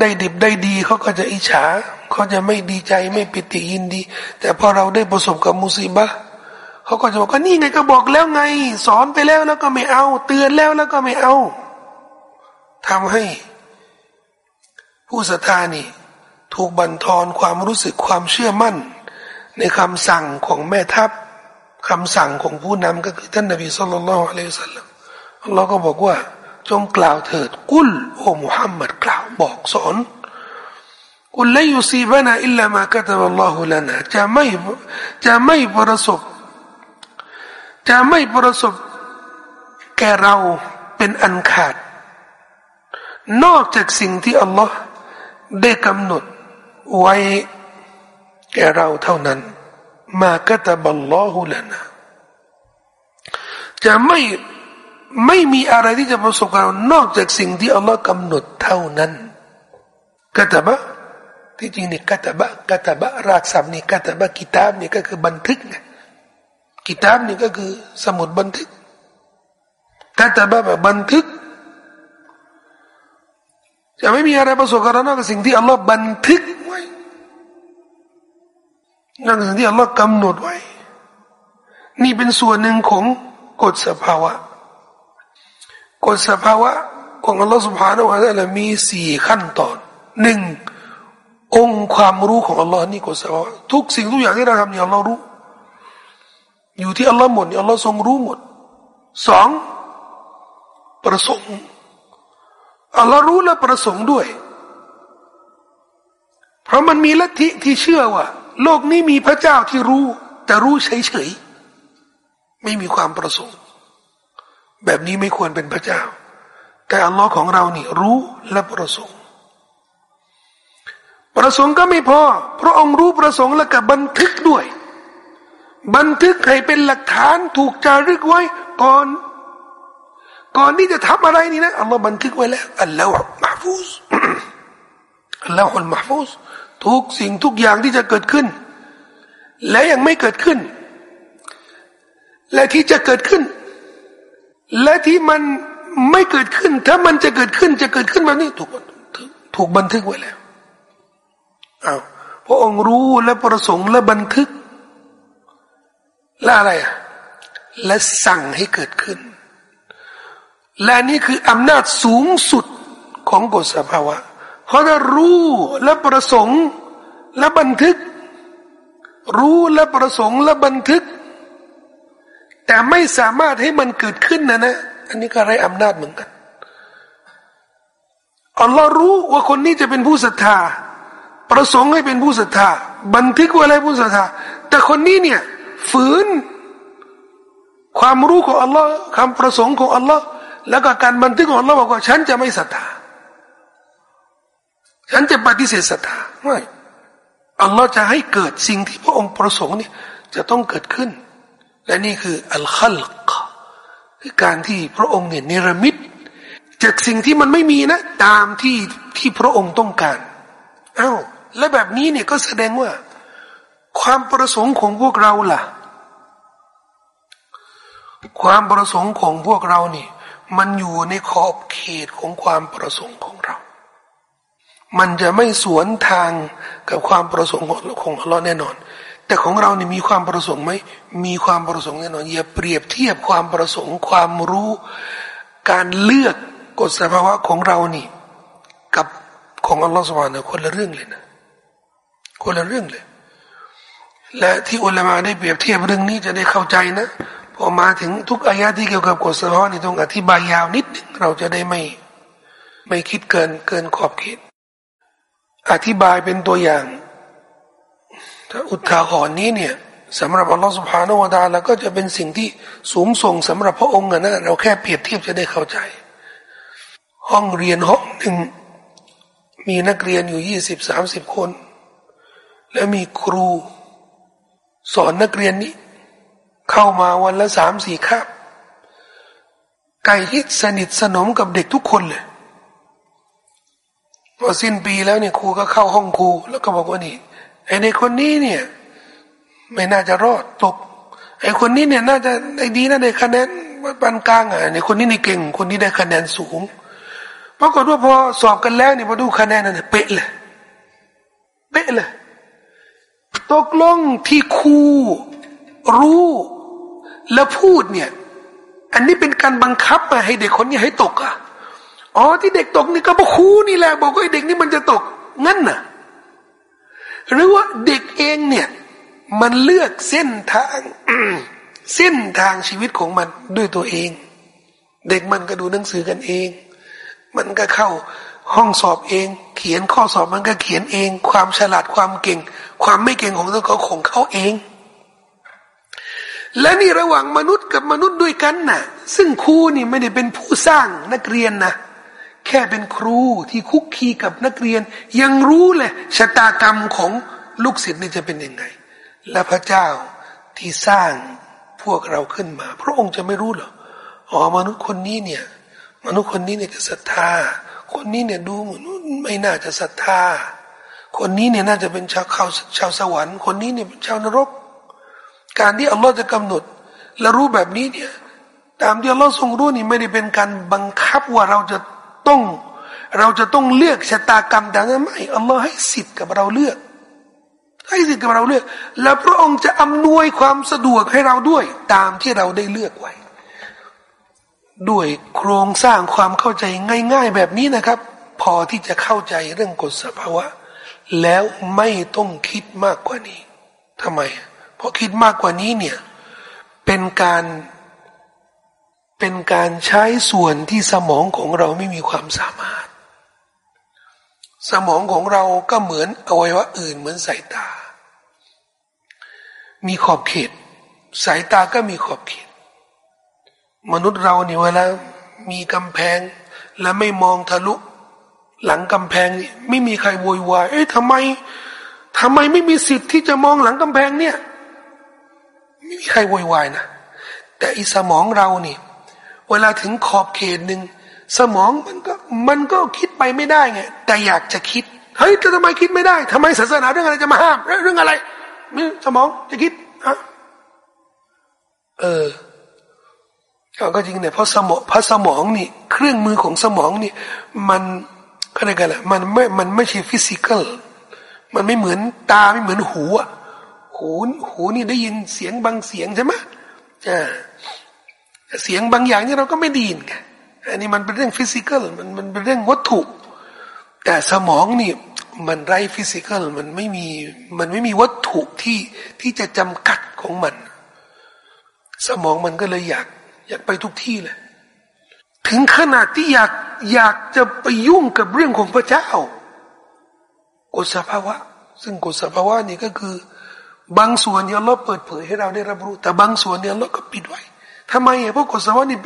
ได้ดิบได้ดีเขาก็จะอิจฉาเขาจะไม่ดีใจไม่ปิติยินดี แต่พอเราได้ประสบกับมุสีบะเขาก็จะบอกว่านี่ไงก็บอกแล้วไง สอนไปแล้วแล้วก็ไม่เอา เตือนแล้วแล้วก็ไม่เอาทำให้ ผู้ศรัทธานี่ ถูกบั่นทอนความรู้สึกความเชื่อมั่น ในคำสั่งของแม่ทัพคำสั่งของผู้นำก็คือท่านนบีสุลต่านละอัลลอฮฺสัลลัม เราก็บอกว่า จงกล่าวเถิดกุลโอ้มุฮัมมัดกล่าวบอกสอนกุลลยุซีบนาอิลลามากัตบัลลอฮุลานะจะไม่จะไม่ประสบ จะไม่ประสบ แก่เราเป็นอันขาด นอกจากสิ่งที่อัลลอฮ์ได้กำหนดไว้แก่เราเท่านั้น มากัตบัลลอฮุลานะจะไม่ ไม่มีอะไรที่จะประสบการนอกจากสิ่งที่อัลลอฮ์กำหนดเท่านั้นกัตบะที่จริงนี่กัตบะกัตบะรากศัพท์นี่กัตบะกิตาบนี่ก็คือบันทึกไงกิตาบนี่ก็คือสมุดบันทึกกัตบะแบบบันทึก จะไม่มีอะไรประสบการณ์นอกจากสิ่งที่อัลลอฮ์บันทึกไว้นอกจากสิ่งที่อัลลอฮ์กำหนดไว้ นี่เป็นส่วนหนึ่งของกฎสภาวะ กฎสภาวะของอัลลอฮ์สุบฮานาอัลลอฮ์มีสี่ขั้นตอนหนึ่งองค์ความรู้ของอัลลอฮ์นี่กฎสภาวะทุกสิ่งทุกอย่างที่เราทำเนี่ยอัลลรู้ อยู่ที่อัลลอฮ์หมดอัลลอฮ์ทรงรู้หมดสองประสงค์อัลลอฮ์รู้และประสงค์ด้วย เพราะมันมีลัทธิที่เชื่อว่า โลกนี้มีพระเจ้าที่รู้ แต่รู้เฉยๆไม่มีความประสงค์ แบบนี้ไม่ควรเป็นพระเจ้า แต่อัลลอฮ์ของเรานี่รู้และประสงค์ ประสงค์ก็ไม่พอ พระองค์รู้ประสงค์แล้วก็บันทึกด้วย บันทึกให้เป็นหลักฐานถูกจารึกไว้ก่อน ก่อนที่จะทำอะไรนี่นะอัลลอฮ์บันทึกไว้แล้วอัลลอฮ์มหฟูสอัลลอฮ์อัลมหฟูสทุกสิ่งทุกอย่างที่จะเกิดขึ้น และยังไม่เกิดขึ้น และที่จะเกิดขึ้น และที่มันไม่เกิดขึ้น ถ้ามันจะเกิดขึ้นจะเกิดขึ้นแบบนี้ถูกถูกบันทึกไว้แล้วอ้าวพระองค์รู้และประสงค์และบันทึก และอะไรอะและสั่งให้เกิดขึ้น และนี่คืออำนาจสูงสุดของกฎสภาวะ เพราะถ้ารู้และประสงค์และบันทึก รู้และประสงค์และบันทึก แต่ไม่สามารถให้มันเกิดขึ้นนะนะ อันนี้ก็ไรอำนาจเหมือนกันอัลลอฮ์รู้ว่าคนนี้จะเป็นผู้ศรัทธา ประสงค์ให้เป็นผู้ศรัทธา บันทึกว่าอะไรผู้ศรัทธา แต่คนนี้เนี่ยฝืน ความรู้ของอัลลอฮ์คำประสงค์ของอัลลอฮ์แล้วก็การบันทึกของอัลลอฮ์บอกว่า ฉันจะไม่ศรัทธา ฉันจะปฏิเสธศรัทธาไม่อัลลอฮ์จะให้เกิดสิ่งที่พระองค์ประสงค์เนี่ยจะต้องเกิดขึ้น และนี่คืออัลขัลกคือการที่พระองค์เนี่ยเนรมิต จากสิ่งที่มันไม่มีนะ ตามที่ที่พระองค์ต้องการอา้าวและแบบนี้เนี่ยก็แสดงว่า ความประสงค์ของพวกเราล่ะ ความประสงค์ของพวกเรานี่ มันอยู่ในขอบเขตของความประสงค์ของเรา มันจะไม่สวนทางกับความประสงค์ของของเราแน่นอน แต่ของเราเนี่ยมีความประสงค์ไหมมีความประสงค์แน่นอนอย่าเปรียบเทียบความประสงค์ ความรู้ การเลือกกฎสภาวะของเรานี่ กับของอัลลอฮฺสุบานนะคนละเรื่องเลยนะคนละเรื่องเลย และที่อุลามาได้เปรียบเทียบเรื่องนี้จะได้เข้าใจนะพอมาถึงทุกอายะที่เกี่ยวกับกฎสภาวะนี่ต้องอธิบายยาวนิดนึงเราจะได้ไม่ไม่คิดเกินเกินขอบเขตอธิบายเป็นตัวอย่าง ถ้าอุทาหรณ์นี้เนี่ยสำหรับอัลลอฮฺสุบฮานาวะตาแล้วก็จะเป็นสิ่งที่สูงส่งสำหรับพระองค์นะเราแค่เปรียบเทียบจะได้เข้าใจ ห้องเรียนห้องหนึ่งมีนักเรียนอยู่ยี่สิบสามสิบคน และมีครู สอนนักเรียนนี้ เข้ามาวันละสามสี่คาบไก่ที่สนิทสนมกับเด็กทุกคนเลยพอสิ้นปีแล้วเนี่ยครูก็เข้าห้องครูแล้วก็บอกว่านี่ ไอเด็กคนนี้เนี่ย ไม่น่าจะรอดตก ไอ้คนนี้เนี่ยน่าจะได้ดีนะได้คะแนนปานกลางอะในคนนี้นี่เก่ง คนนี้ได้คะแนนสูงปรากฏว่าพอสอบกันแล้วเนี่ยพอดูคะแนนนั่นเป๊ะเลยเป๊ะเลยตกลงที่ครูรู้แล้วพูดเนี่ย อันนี้เป็นการบังคับมาให้เด็กคนนี้ให้ตกอะอ๋อที่เด็กตกนี่ก็บอกครูนี่แหละบอกว่าเด็กนี่มันจะตกงั้นน่ะ หรือว่าเด็กเองเนี่ย มันเลือกเส้นทางเส้นทางชีวิตของมันด้วยตัวเอง เด็กมันก็ดูหนังสือกันเอง มันก็เข้าห้องสอบเอง เขียนข้อสอบมันก็เขียนเอง ความฉลาดความเก่ง ความไม่เก่งของตัวเขาของเขาเอง และนี่ระหว่างมนุษย์กับมนุษย์ด้วยกันนะ่ะ ซึ่งครูนี่ไม่ได้เป็นผู้สร้างนักเรียนนะ แค่เป็นครูที่คุกคีกับนักเรียน ยังรู้เลยชะตากรรมของลูกศิษย์นี่จะเป็นยังไง และพระเจ้าที่สร้างพวกเราขึ้นมา พระองค์จะไม่รู้เหรออ๋อมนุษย์คนนี้เนี่ย มนุษย์คนนี้เนี่ยจะศรัทธา คนนี้เนี่ยดูเหมือนไม่น่าจะศรัทธา คนนี้เนี่ยน่าจะเป็นชาวเขาชาวสวรรค์ คนนี้เนี่ยเป็นชาวนรก การที่อัลลอฮ์จะกำหนด และรู้แบบนี้เนี่ย ตามที่อัลลอฮ์ทรงรู้นี่ไม่ได้เป็นการบังคับว่าเราจะ ต้อง เราจะต้องเลือกชะตากรรมแต่ไม่อัลลอฮ์ให้สิทธิ์กับเราเลือก ให้สิทธิ์กับเราเลือก แล้วพระองค์จะอำนวยความสะดวกให้เราด้วย ตามที่เราได้เลือกไว้ ด้วยโครงสร้างความเข้าใจง่าย ๆ แบบนี้นะครับ พอที่จะเข้าใจเรื่องกฎสภาวะ แล้วไม่ต้องคิดมากกว่านี้ทำไม เพราะคิดมากกว่านี้เนี่ยเป็นการ เป็นการใช้ส่วนที่สมองของเราไม่มีความสามารถ สมองของเราก็เหมือนอวัยวะอื่นเหมือนสายตา มีขอบเขต สายตาก็มีขอบเขต มนุษย์เราเนี่ยเวลามีกำแพง และไม่มองทะลุ หลังกำแพงนี่ไม่มีใครโวยวายเอ๊ะทำไมทำไมไม่มีสิทธิ์ที่จะมองหลังกำแพงเนี่ย ไม่มีใครโวยวายนะแต่อีสมองเรานี่ เวลาถึงขอบเขตหนึ่งสมองมันก็มันก็คิดไปไม่ได้ไงแต่อยากจะคิดเฮ้ยทำไมคิดไม่ได้ทำไมศาสนาเรื่องอะไรจะมาห้ามเรื่องอะไรมีสมองจะคิดฮะเออก็จริงเนี่ยเพราะสมองเพราะสมองนี่ เครื่องมือของสมองนี่ มันอะไรกันล่ะมันไม่มันไม่ใช่ physical มันไม่เหมือนตาไม่เหมือนหูอะหูหูนี่ได้ยินเสียงบางเสียงใช่ไหมอ่า เสียงบางอย่างนี่เราก็ไม่ดีนไงอันนี้มันเป็นเรื่องฟิสิกอลมันมันเป็นเรื่องวัตถุ แต่สมองนี่มันไร้ physical มันไม่มีมันไม่มีวัตถุที่ที่จะจำกัดของมัน สมองมันก็เลยอยาก อยากไปทุกที่เลย ถึงขนาดที่อยากอยากจะไปยุ่งกับเรื่องของพระเจ้ากฎสภาวะ ซึ่งกฎสภาวะนี่ก็คือบางส่วนเนี่ยเราเปิดเผยให้เราได้รับรู้ แต่บางส่วนเนี่ยเราก็ปิดไว้ ทำไมอะเพราะกฎสวรรค์นี่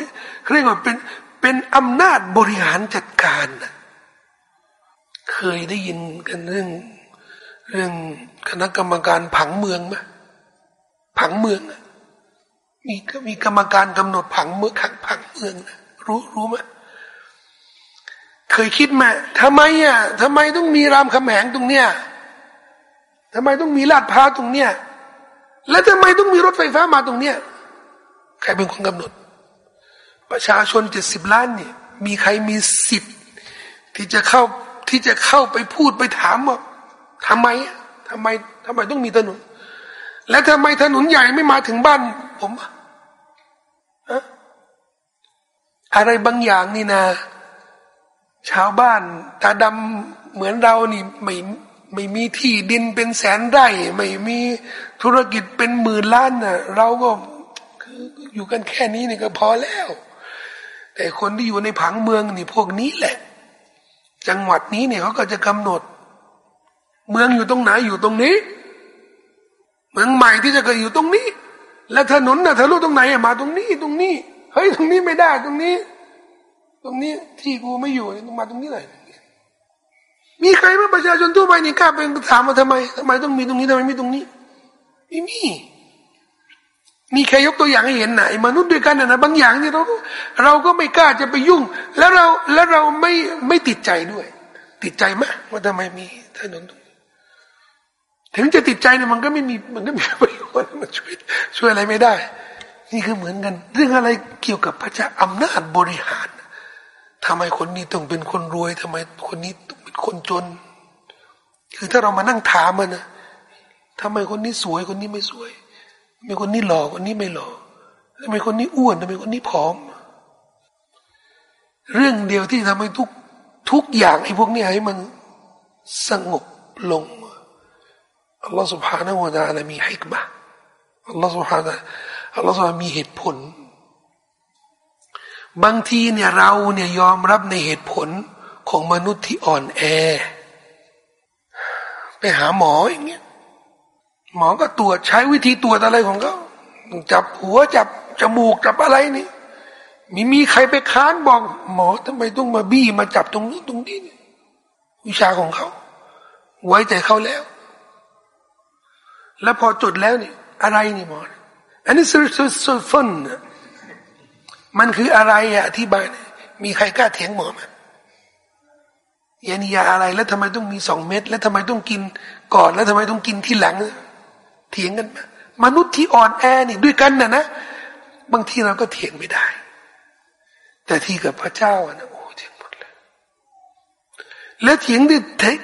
เรียกว่าเป็นเป็นอำนาจบริหารจัดการนะเคยได้ยินกันเรื่อง เรื่องคณะกรรมการผังเมืองไหมผังเมืองมีก็มีกรรมการกำหนดผังเมืองขังผังเมืองนะรู้รู้ไหมเคยคิดไหมทำไมอะทำไมต้องมีรามคำแหงตรงเนี้ยทำไมต้องมีลาดพร้าวตรงเนี้ยแล้วทำไมต้องมีรถไฟฟ้ามาตรงเนี้ย ใครเป็นคนกำหนด ประชาชนเจ็ดสิบล้านเนี่ย มีใครมีสิทธิ์ ที่จะเข้าที่จะเข้าไปพูดไปถามว่าทำไมทำไมทำไมต้องมีถนน และทำไมถนนใหญ่ไม่มาถึงบ้าน ผมอะอะไรบางอย่างนี่นะชาวบ้านตาดำเหมือนเรานี่ไม่ไม่มีที่ดินเป็นแสนไร่ ไม่มีธุรกิจเป็นหมื่นล้านนะ่ะ เราก็ อยู่กันแค่นี้นี่ก็พอแล้ว แต่คนที่อยู่ในผังเมืองนี่พวกนี้แหละ จังหวัดนี้เนี่ยเขาก็จะกำหนด เมืองอยู่ตรงไหนอยู่ตรงนี้ เมืองใหม่ที่จะเกิดอยู่ตรงนี้ และถนนน่ะทะลุตรงไหนมาตรงนี้ตรงนี้เฮ้ยตรงนี้ไม่ได้ตรงนี้ ตรงนี้ที่กูไม่อยู่ต้องมาตรงนี้เลยมีใครไหมประชาชนทั่วไปนี่กล้าเป็นถามมาทำไมทำไมต้องมีตรงนี้ทำไมไม่ตรงนี้ไม่มี มีใครยกตัวอย่างให้เห็นไหนมนุษย์ด้วยกันนะบางอย่างเนี่ยเราเราก็ไม่กล้าจะไปยุ่ง แล้วเราแล้วเราไม่ไม่ติดใจด้วย ติดใจไหมว่าทำไมมีถนนตรงถึงจะติดใจเนี่ยมันก็ไม่มีมันก็มีประโยชน์มันช่วยช่วยอะไรไม่ได้ นี่คือเหมือนกัน เรื่องอะไรเกี่ยวกับพระเจ้าอำนาจบริหารทำไมคนนี้ต้องเป็นคนรวยทำไมคนนี้ต้องเป็นคนจน คือถ้าเรามานั่งถามมันนะทำไมคนนี้สวยคนนี้ไม่สวย ทำไมคนนี้หล่อคนนี้ไม่หล่อทำไมคนนี้อ้วนทำไมคนนี้ผอม เรื่องเดียวที่ทำให้ทุกทุกอย่างไอ้พวกนี้ให้มันสงบลงอัลลอฮฺ سبحانه และ تعالى มีฮิกมะอัลลอฮฺ سبحانه อัลลอฮฺมีเหตุผลบางทีเนี่ยเราเนี่ยยอมรับในเหตุผลของมนุษย์ที่อ่อนแอ ไปหาหมออย่างเงี้ย หมอก็ตรวจใช้วิธีตรวจอะไรของเขาจับหัวจับจมูกจับอะไรนี่มีมีใครไปค้านบอก หมอทำไมต้องมาบี้มาจับตรงนู้ตรงนี้วิชาของเขา ไว้ใจเขาแล้ว แล้วพอจดแล้วนี่อะไรนี่หมออันนี้สุดสุดสุดฟันมันคืออะไรอะอธิบายมีใครกล้าเถียงหมอไหมยานิยาอะไร แล้วทำไมต้องมีสองเม็ดแล้วทำไมต้องกินก่อน แล้วทำไมต้องกินที่หลัง เถียงกันมนุษย์ที่อ่อนแอนี่ด้วยกันนะนะบางทีเราก็เถียงไม่ได้ แต่ที่กับพระเจ้าอะนะโอ้เถียงหมดเลยแล้วเถียงที่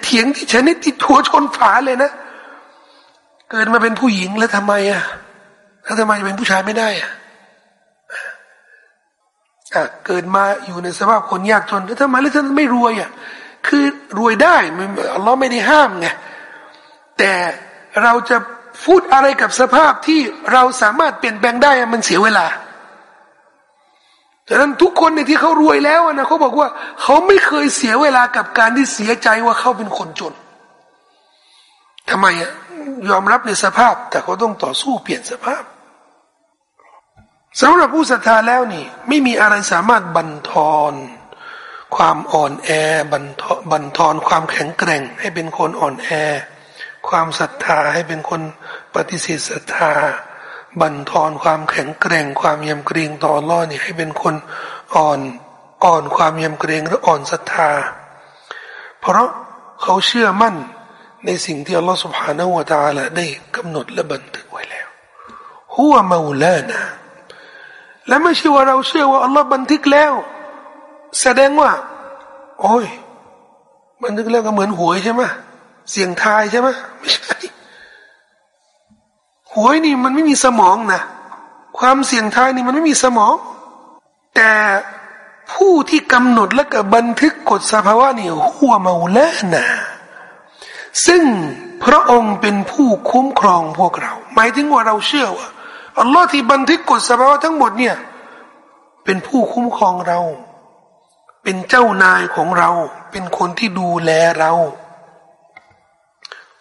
เถียงที่ชนิดที่ทัวชนฝาเลยนะเกิดมาเป็นผู้หญิงแล้วทำไมอะแล้วทำไมจะเป็นผู้ชายไม่ได้อะอะเกิดมาอยู่ในสภาพคนยากจนแล้วทำไมแล้วท่านไม่รวยอะคือรวยได้อัลลอฮ์ไม่ได้ห้ามไงแต่เราจะ พูดอะไรกับสภาพที่เราสามารถเปลี่ยนแปลงได้มันเสียเวลาดังนั้นทุกคนในที่เขารวยแล้วนะเขาบอกว่า เขาไม่เคยเสียเวลากับการที่เสียใจว่าเขาเป็นคนจนทำไมอะยอมรับในสภาพ แต่เขาต้องต่อสู้เปลี่ยนสภาพสำหรับผู้ศรัทธาแล้วนี่ ไม่มีอะไรสามารถบันทอนความอ่อนแอบันทบันทอนความแข็งแกร่งให้เป็นคนอ่อนแอ ความศรัทธาให้เป็นคนปฏิเสธศรัทธา บั่นทอนความแข็งแกร่งความเยี่ยมเกรงต่อล่อเนี่ให้เป็นคนอ่อนอ่อนความเยี่ยมเกรงและอ่อนศรัทธา เพราะเขาเชื่อมั่นในสิ่งที่อัลลอฮฺสุบฮานาวตาละได้กำหนดและบันทึกไว้แล้วหัวมาอุลานะและไม่ใช่ว่าเราเชื่อว่าอัลลอฮฺบันทึกแล้ว แสดงว่า โอ้ย บันทึกแล้วก็เหมือนหวยใช่ไหม เสียงทายใช่ไหมไม่ใช่หวยนี่มันไม่มีสมองนะความเสี่ยงทายนี่มันไม่มีสมอง แต่ผู้ที่กำหนดและก็บันทึกกฎสภาวะนี่หัวมาแลนะซึ่งพระองค์เป็นผู้คุ้มครองพวกเรา หมายถึงว่าเราเชื่อว่าอัลลอฮ์ที่บันทึกกฎสภาวะทั้งหมดเนี่ย เป็นผู้คุ้มครองเรา เป็นเจ้านายของเรา เป็นคนที่ดูแลเรา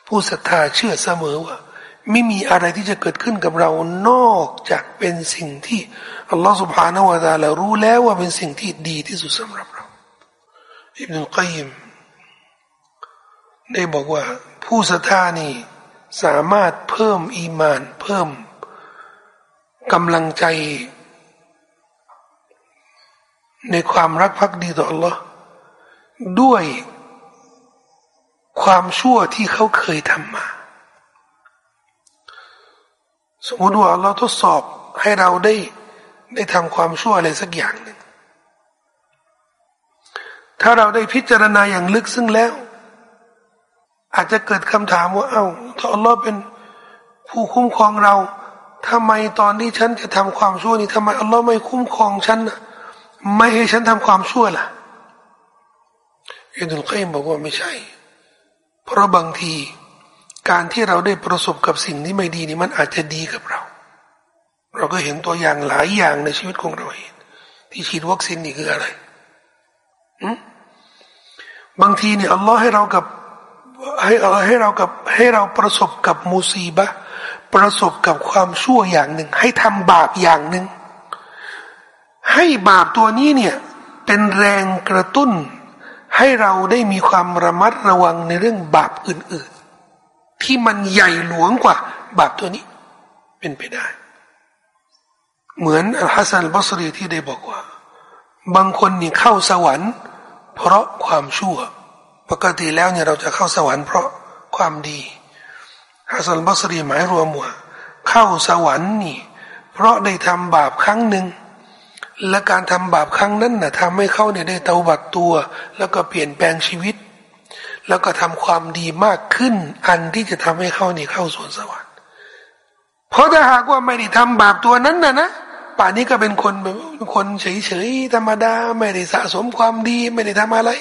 ผู้ศรัทธาเชื่อเสมอว่า ไม่มีอะไรที่จะเกิดขึ้นกับเรานอกจากเป็นสิ่งที่อัลลอฮ์สุบฮานาวะตาลารู้แล้วว่าเป็นสิ่งที่ดีที่สุดสำหรับเราอิบนุกัยมได้บอกว่า ผู้ศรัทธานี่สามารถเพิ่มอีมาน เพิ่มกำลังใจ ในความรักภักดีต่อ Allah ด้วย ความชั่วที่เขาเคยทำมา สมมติว่าเราทดสอบให้เราได้ได้ทำความชั่วอะไรสักอย่างหนึ่งถ้าเราได้พิจารณาอย่างลึกซึ้งแล้ว อาจจะเกิดคำถามว่าเอา้าถ้าอัลลอฮ์เป็นผู้คุ้มครองเราทำไมตอนที่ฉันจะทำความชั่วนี่ทำไมอัลลอฮ์ไม่คุ้มครองฉันไม่ให้ฉันทำความชั่วล่ะอินุลกัยมบอกว่าไม่ใช่ เพราะบางที การที่เราได้ประสบกับสิ่งที่ไม่ดีนี่มันอาจจะดีกับเรา เราก็เห็นตัวอย่างหลายอย่างในชีวิตของเราเห็นที่ฉีดวัคซีนนี่คืออะไรบางทีเนี่ยอัลลอฮ์ให้เรากับให้ให้เรากับให้เราประสบกับมูซีบะประสบกับความชั่วอย่างหนึ่ง ให้ทำบาปอย่างหนึ่งให้บาปตัวนี้เนี่ยเป็นแรงกระตุ้น ให้เราได้มีความระมัดระวังในเรื่องบาปอื่น ๆ ที่มันใหญ่หลวงกว่า บาปตัวนี้ เป็นไปได้ เหมือนอัลฮัสซันบัสรีที่ได้บอกว่า บางคนนี่เข้าสวรรค์ เพราะความชั่ว ปกติแล้วเนี่ยเราจะเข้าสวรรค์เพราะความดีฮัสซันบัสรีหมายรวมว่าเข้าสวรรค์นี่ เพราะได้ทำบาปครั้งหนึ่ง และการทำบาปครั้งนั้นนะ่ะทำให้เขาเนี่ยได้เตาบัดตัว แล้วก็เปลี่ยนแปลงชีวิต แล้วก็ทำความดีมากขึ้น อันที่จะทำให้เขาเนี่ยเข้าสวนสวรรค์เพราะถ้าหากว่าไม่ได้ทำบาปตัวนั้นนะนะป่านนี้ก็เป็นคนเป็นคนเฉยๆธรรมดา ไม่ได้สะสมความดีไม่ได้ทำอะไร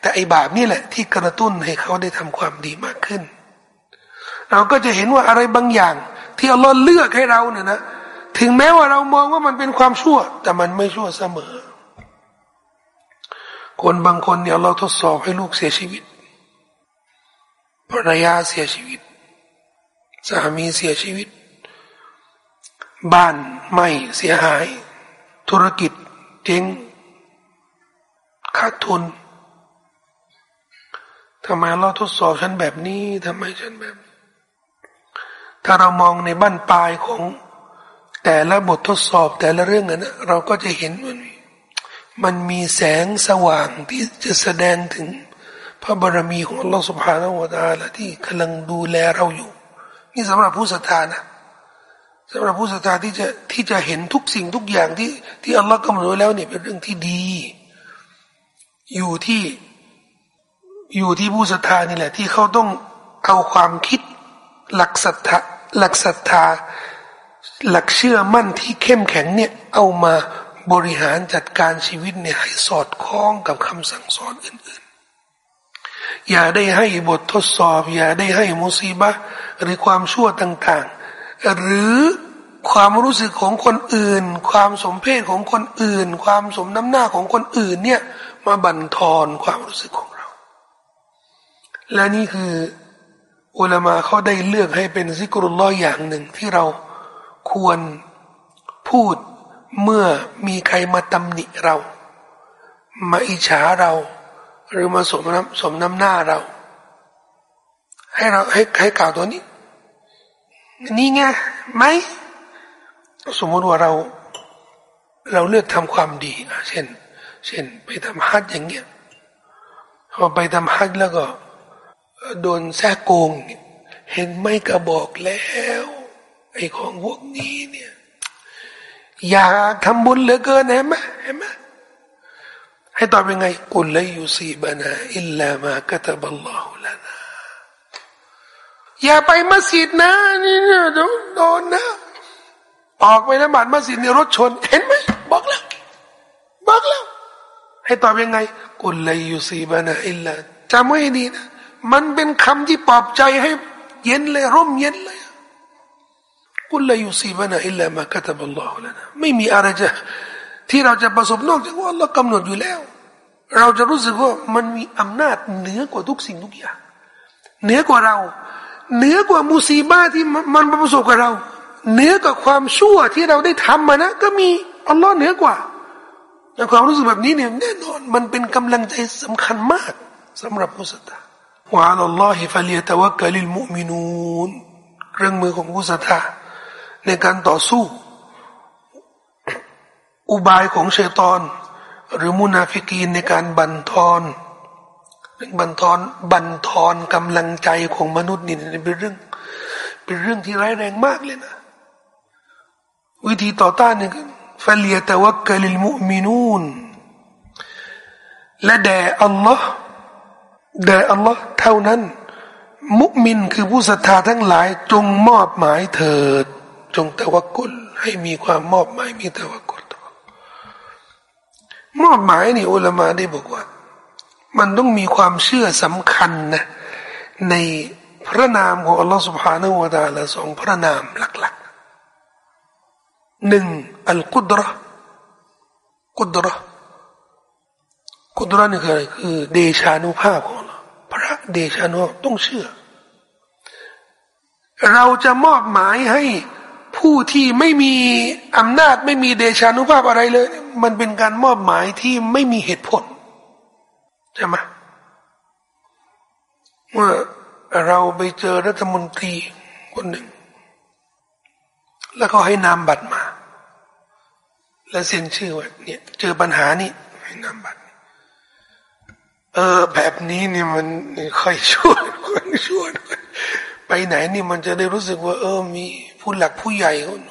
แต่ไอ้บาปนี่แหละ ที่กระตุ้นให้เขาได้ทำความดีมากขึ้น เราก็จะเห็นว่าอะไรบางอย่าง ที่อัลลอฮ์เลือกให้เราเนี่ยนะ ถึงแม้ว่าเรามองว่ามันเป็นความชั่ว แต่มันไม่ชั่วเสมอ คนบางคนเนี่ยเราทดสอบให้ลูกเสียชีวิตภรรยาเสียชีวิตสามีเสียชีวิต บ้านไม่เสียหาย ธุรกิจเจ๊งขาดทุนทำไมเราทดสอบฉันแบบนี้ทำไมฉันแบบ ถ้าเรามองในบ้านปลายของ แต่ละบททดสอบแต่ละเรื่องนั้นเราก็จะเห็นมันมันมีแสงสว่างที่จะแสดงถึงพระบารมีของอัลลอฮฺสุบฮานาวะตาละที่กำลังดูแลเราอยู่ นี่สำหรับผู้ศรัทธานะสำหรับผู้ศรัทธาที่จะที่จะเห็นทุกสิ่งทุกอย่างที่ที่อัลลอฮ์กำหนดแล้วเนี่ยเป็นเรื่องที่ดี อยู่ที่อยู่ที่ผู้ศรัทธานี่แหละ ที่เขาต้องเอาความคิดหลักศรัทธาหลักศรัทธา หลักเชื่อมั่นที่เข้มแข็งเนี่ยเอามาบริหารจัดการชีวิตเนี่ยให้สอดคล้องกับคำสั่งสอนอื่นๆ อย่าได้ให้บททดสอบ อย่าได้ให้มุสีบะหรือความชั่วต่างๆ หรือความรู้สึกของคนอื่น ความสมเพศของคนอื่น ความสมน้ำหน้าของคนอื่นเนี่ยมาบั่นทอนความรู้สึกของเรา และนี่คืออุลามาเขาได้เลือกให้เป็นซิกรุลลออย่างหนึ่งที่เรา ควรพูดเมื่อมีใครมาตำหนิเรา มาอิจฉาเรา หรือมาสมน้ำสมน้ำหน้าเรา ให้เราให้ให้กล่าวตัวนี้ นี่ไงไหมสมมติว่าเรา เราเลือกทำความดี เช่น เช่น ไปทำฮัจอย่างเงี้ยพอไปทำฮัจแล้วก็ โดนแทรกโกง เห็นไม่กระบอกแล้ว ไอ้ของพวกนี้เนี่ยอยากทำบุญเหลือเกินเห็นไหมเห็นไหมให้ตอบยังไงกุลเลยยูซีบานาอิลลามากตบัลลอฮุลานาอย่าไปมัสยิดนะนี่เนี่ยโดนนะออกไปนะบาดมัสยิดเนี่ยรถชน เห็นไหมบอกแล้ว บอกแล้ว ให้ตอบยังไง กุลเลยยูซีบานาอิลลาจำไว้ดีนะ มันเป็นคำที่ปลอบใจให้เย็นเลยร่มเย็นเลย กุลลยุซีบานะอิลลามากตบัลลอฮุลนะไม่มีอะไรจะที่เราจะประสบนอกจากว่าเรากำหนดอยู่แล้ว เราจะรู้สึกว่ามันมีอำนาจเหนือกว่าทุกสิ่งทุกอย่างเหนือกว่าเรา เหนือกว่ามุซีบ้าที่มันประสบกับเรา เหนือกว่าความชั่วที่เราได้ทำมานะ ก็มีอัลลอฮ์เหนือกว่าแต่ความรู้สึกแบบนี้เนี่ยแน่นอนมันเป็นกำลังใจสำคัญมากสำหรับผู้ศรัทธาว่าอัลลอฮิฟัลียตะวะกะลิลมุมินูนเครื่องมือของผู้ศรัทธา ในการต่อสู้ อุบายของเชตอน หรือมุนาฟิกีนในการบันทอนบันทอนบันทอนกำลังใจของมนุษย์นี่เป็นเรื่อง เป็นเรื่องที่ร้ายแรงมากเลยนะ วิธีต่อต้านนี่คือฟาเลียตะวักกลิลมุมินูนและแด่อัลลอฮ์แด่อัลลอฮ์เท่านั้น มุมินคือผู้ศรัทธาทั้งหลายจงมอบหมายเถิด จงตะวักุลให้มีความมอบหมายมีตะวักุลมอบหมายนี่อุลามาได้บอกว่า มันต้องมีความเชื่อสำคัญนะในพระนามของอัลลอฮฺสุบฮานาอูตาละสองพระนามหลักๆหนึ่งอัลกุดระกุดระกุดระนี่คืออะไรคือเดชานุภาพของเราพระเดชานุต้องเชื่อ เราจะมอบหมายให้ ผู้ที่ไม่มีอำนาจไม่มีเดชานุภาพอะไรเลย มันเป็นการมอบหมายที่ไม่มีเหตุผลใช่ไหมเมื่อเราไปเจอรัฐมนตรีคนหนึ่ง แล้วก็ให้นามบัตรมา แล้วเซ็นชื่อว่าเนี่ยเจอปัญหานี่ให้นามบัตรเออ แบบนี้เนี่ยมันค่อยช่วยค่อยช่วยไปไหนนี่มันจะได้รู้สึกว่า เออมี ผู้หลักผู้ใหญ่คน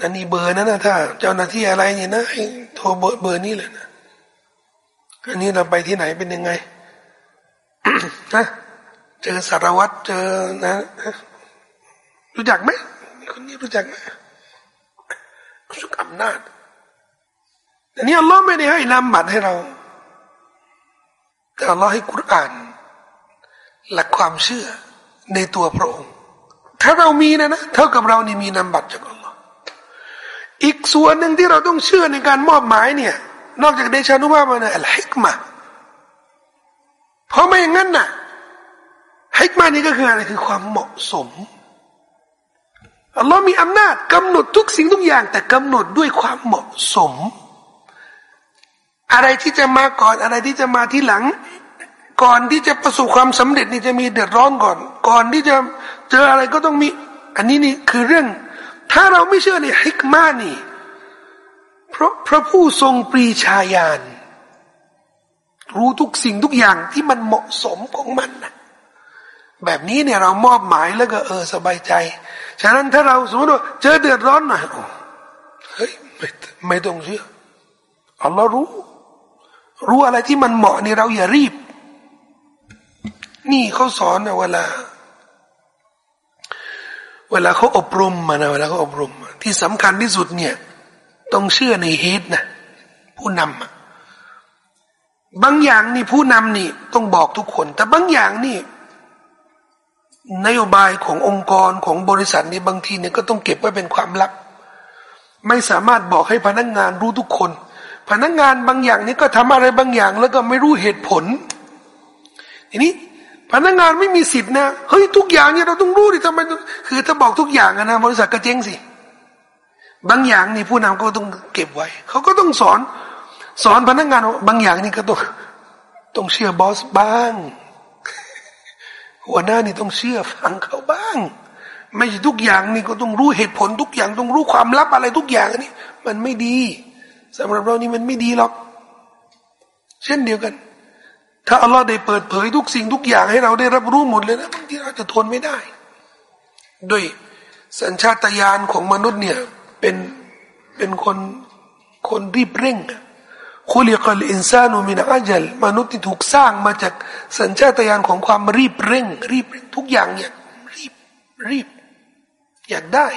นันนี่เบอร์นั้นนะถ้า เจ้าหน้าที่อะไรเนี่ยนะให้โทรเบอร์เบอร์นี้เลยนะอันนี้เราไปที่ไหนเป็นยังไงนะเจอสารวัตรเจอนะ รู้จักไหมคนนี้รู้จักไหมสึกอำนาจแต่นี้อัลลอฮ์ไม่ได้ให้นำบัตรให้เรา แต่อัลลอฮ์ให้กุรอาน หลักความเชื่อในตัวพระองค์ ถ้าเรามีนะนะเท่ากับเรานี่มีนำบัตรจากอัลลอฮ์อีกส่วนหนึ่งที่เราต้องเชื่อในการมอบหมายเนี่ย นอกจากเดชานุภาพมานะอัลฮิกมาเพราะไม่อย่างนั้นน่ะฮิกมานี่ก็คืออะไรคือความเหมาะสมอัลลอฮ์มีอำนาจกำหนดทุกสิ่งทุกอย่าง แต่กำหนดด้วยความเหมาะสม อะไรที่จะมาก่อนอะไรที่จะมาที่หลัง ก่อนที่จะประสบความสำเร็จนี่จะมีเดือดร้อนก่อน ก่อนที่จะเจออะไรก็ต้องมี อันนี้นี่คือเรื่อง ถ้าเราไม่เชื่อในฮิกมานี่เพราะพระผู้ทรงปรีชาญาณรู้ทุกสิ่งทุกอย่างที่มันเหมาะสมของมันนะแบบนี้เนี่ยเรามอบหมายแล้วก็เออสบายใจ ฉะนั้นถ้าเราสมมติว่าเจอเดือดร้อนหน่อยเฮ้ยไม่ไม่ต้องเชื่ออัลลอฮ์รู้ รู้อะไรที่มันเหมาะนี่เราอย่ารีบ นี่เขาสอนนะเวลา เวลาเขาอบรมมานะเวลาเขาอบรม ที่สำคัญที่สุดเนี่ย ต้องเชื่อในเฮดนะผู้นำบางอย่างนี่ผู้นำนี่ต้องบอกทุกคน แต่บางอย่างนี่นโยบายขององค์กรของบริษัทนี้บางทีเนี่ยก็ต้องเก็บไว้เป็นความลับ ไม่สามารถบอกให้พนักงงานรู้ทุกคน พนักงงานบางอย่างนี้ก็ทำอะไรบางอย่าง แล้วก็ไม่รู้เหตุผลทีนี้ พนักงงานไม่มีสิทธิ์นะเฮ้ยทุกอย่างเนี่ยเราต้องรู้ดิทำไมคือถ้าบอกทุกอย่างนะบริษัทก็เจ๊งสิบางอย่างนี่ผู้นำก็ต้องเก็บไว้ เขาก็ต้องสอน สอนพนักงานบางอย่างนี่ก็ต้องต้องเชื่อบอสบ้าง หัวหน้านี่ต้องเชื่อฟังเขาบ้าง ไม่ใช่ทุกอย่างนี่ก็ต้องรู้เหตุผลทุกอย่างต้องรู้ความลับอะไรทุกอย่างนี่มันไม่ดีสำหรับเรานี่มันไม่ดีหรอก เช่นเดียวกัน ถ้าอัลลอฮ์ได้เปิดเผยทุกสิ่งทุกอย่างให้เราได้รับรู้หมดเลยนะบางทีเราจะทนไม่ได้ ด้วยสัญชาตญาณของมนุษย์เนี่ยเป็นเป็นคนคนรีบเร่งคุลิกลอินซานุมินอาจัลมนุษย์ที่ถูกสร้างมาจากสัญชาตญาณของความรีบเร่ง รีบทุกอย่างอยากรีบรีบ อยากได้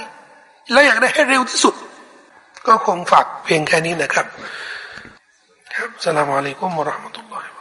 และอยากได้ให้เร็วที่สุด ก็คงฝากเพียงแค่นี้นะครับ ครับสลามอะลัยกุมวะราะห์มะตุลลอฮ์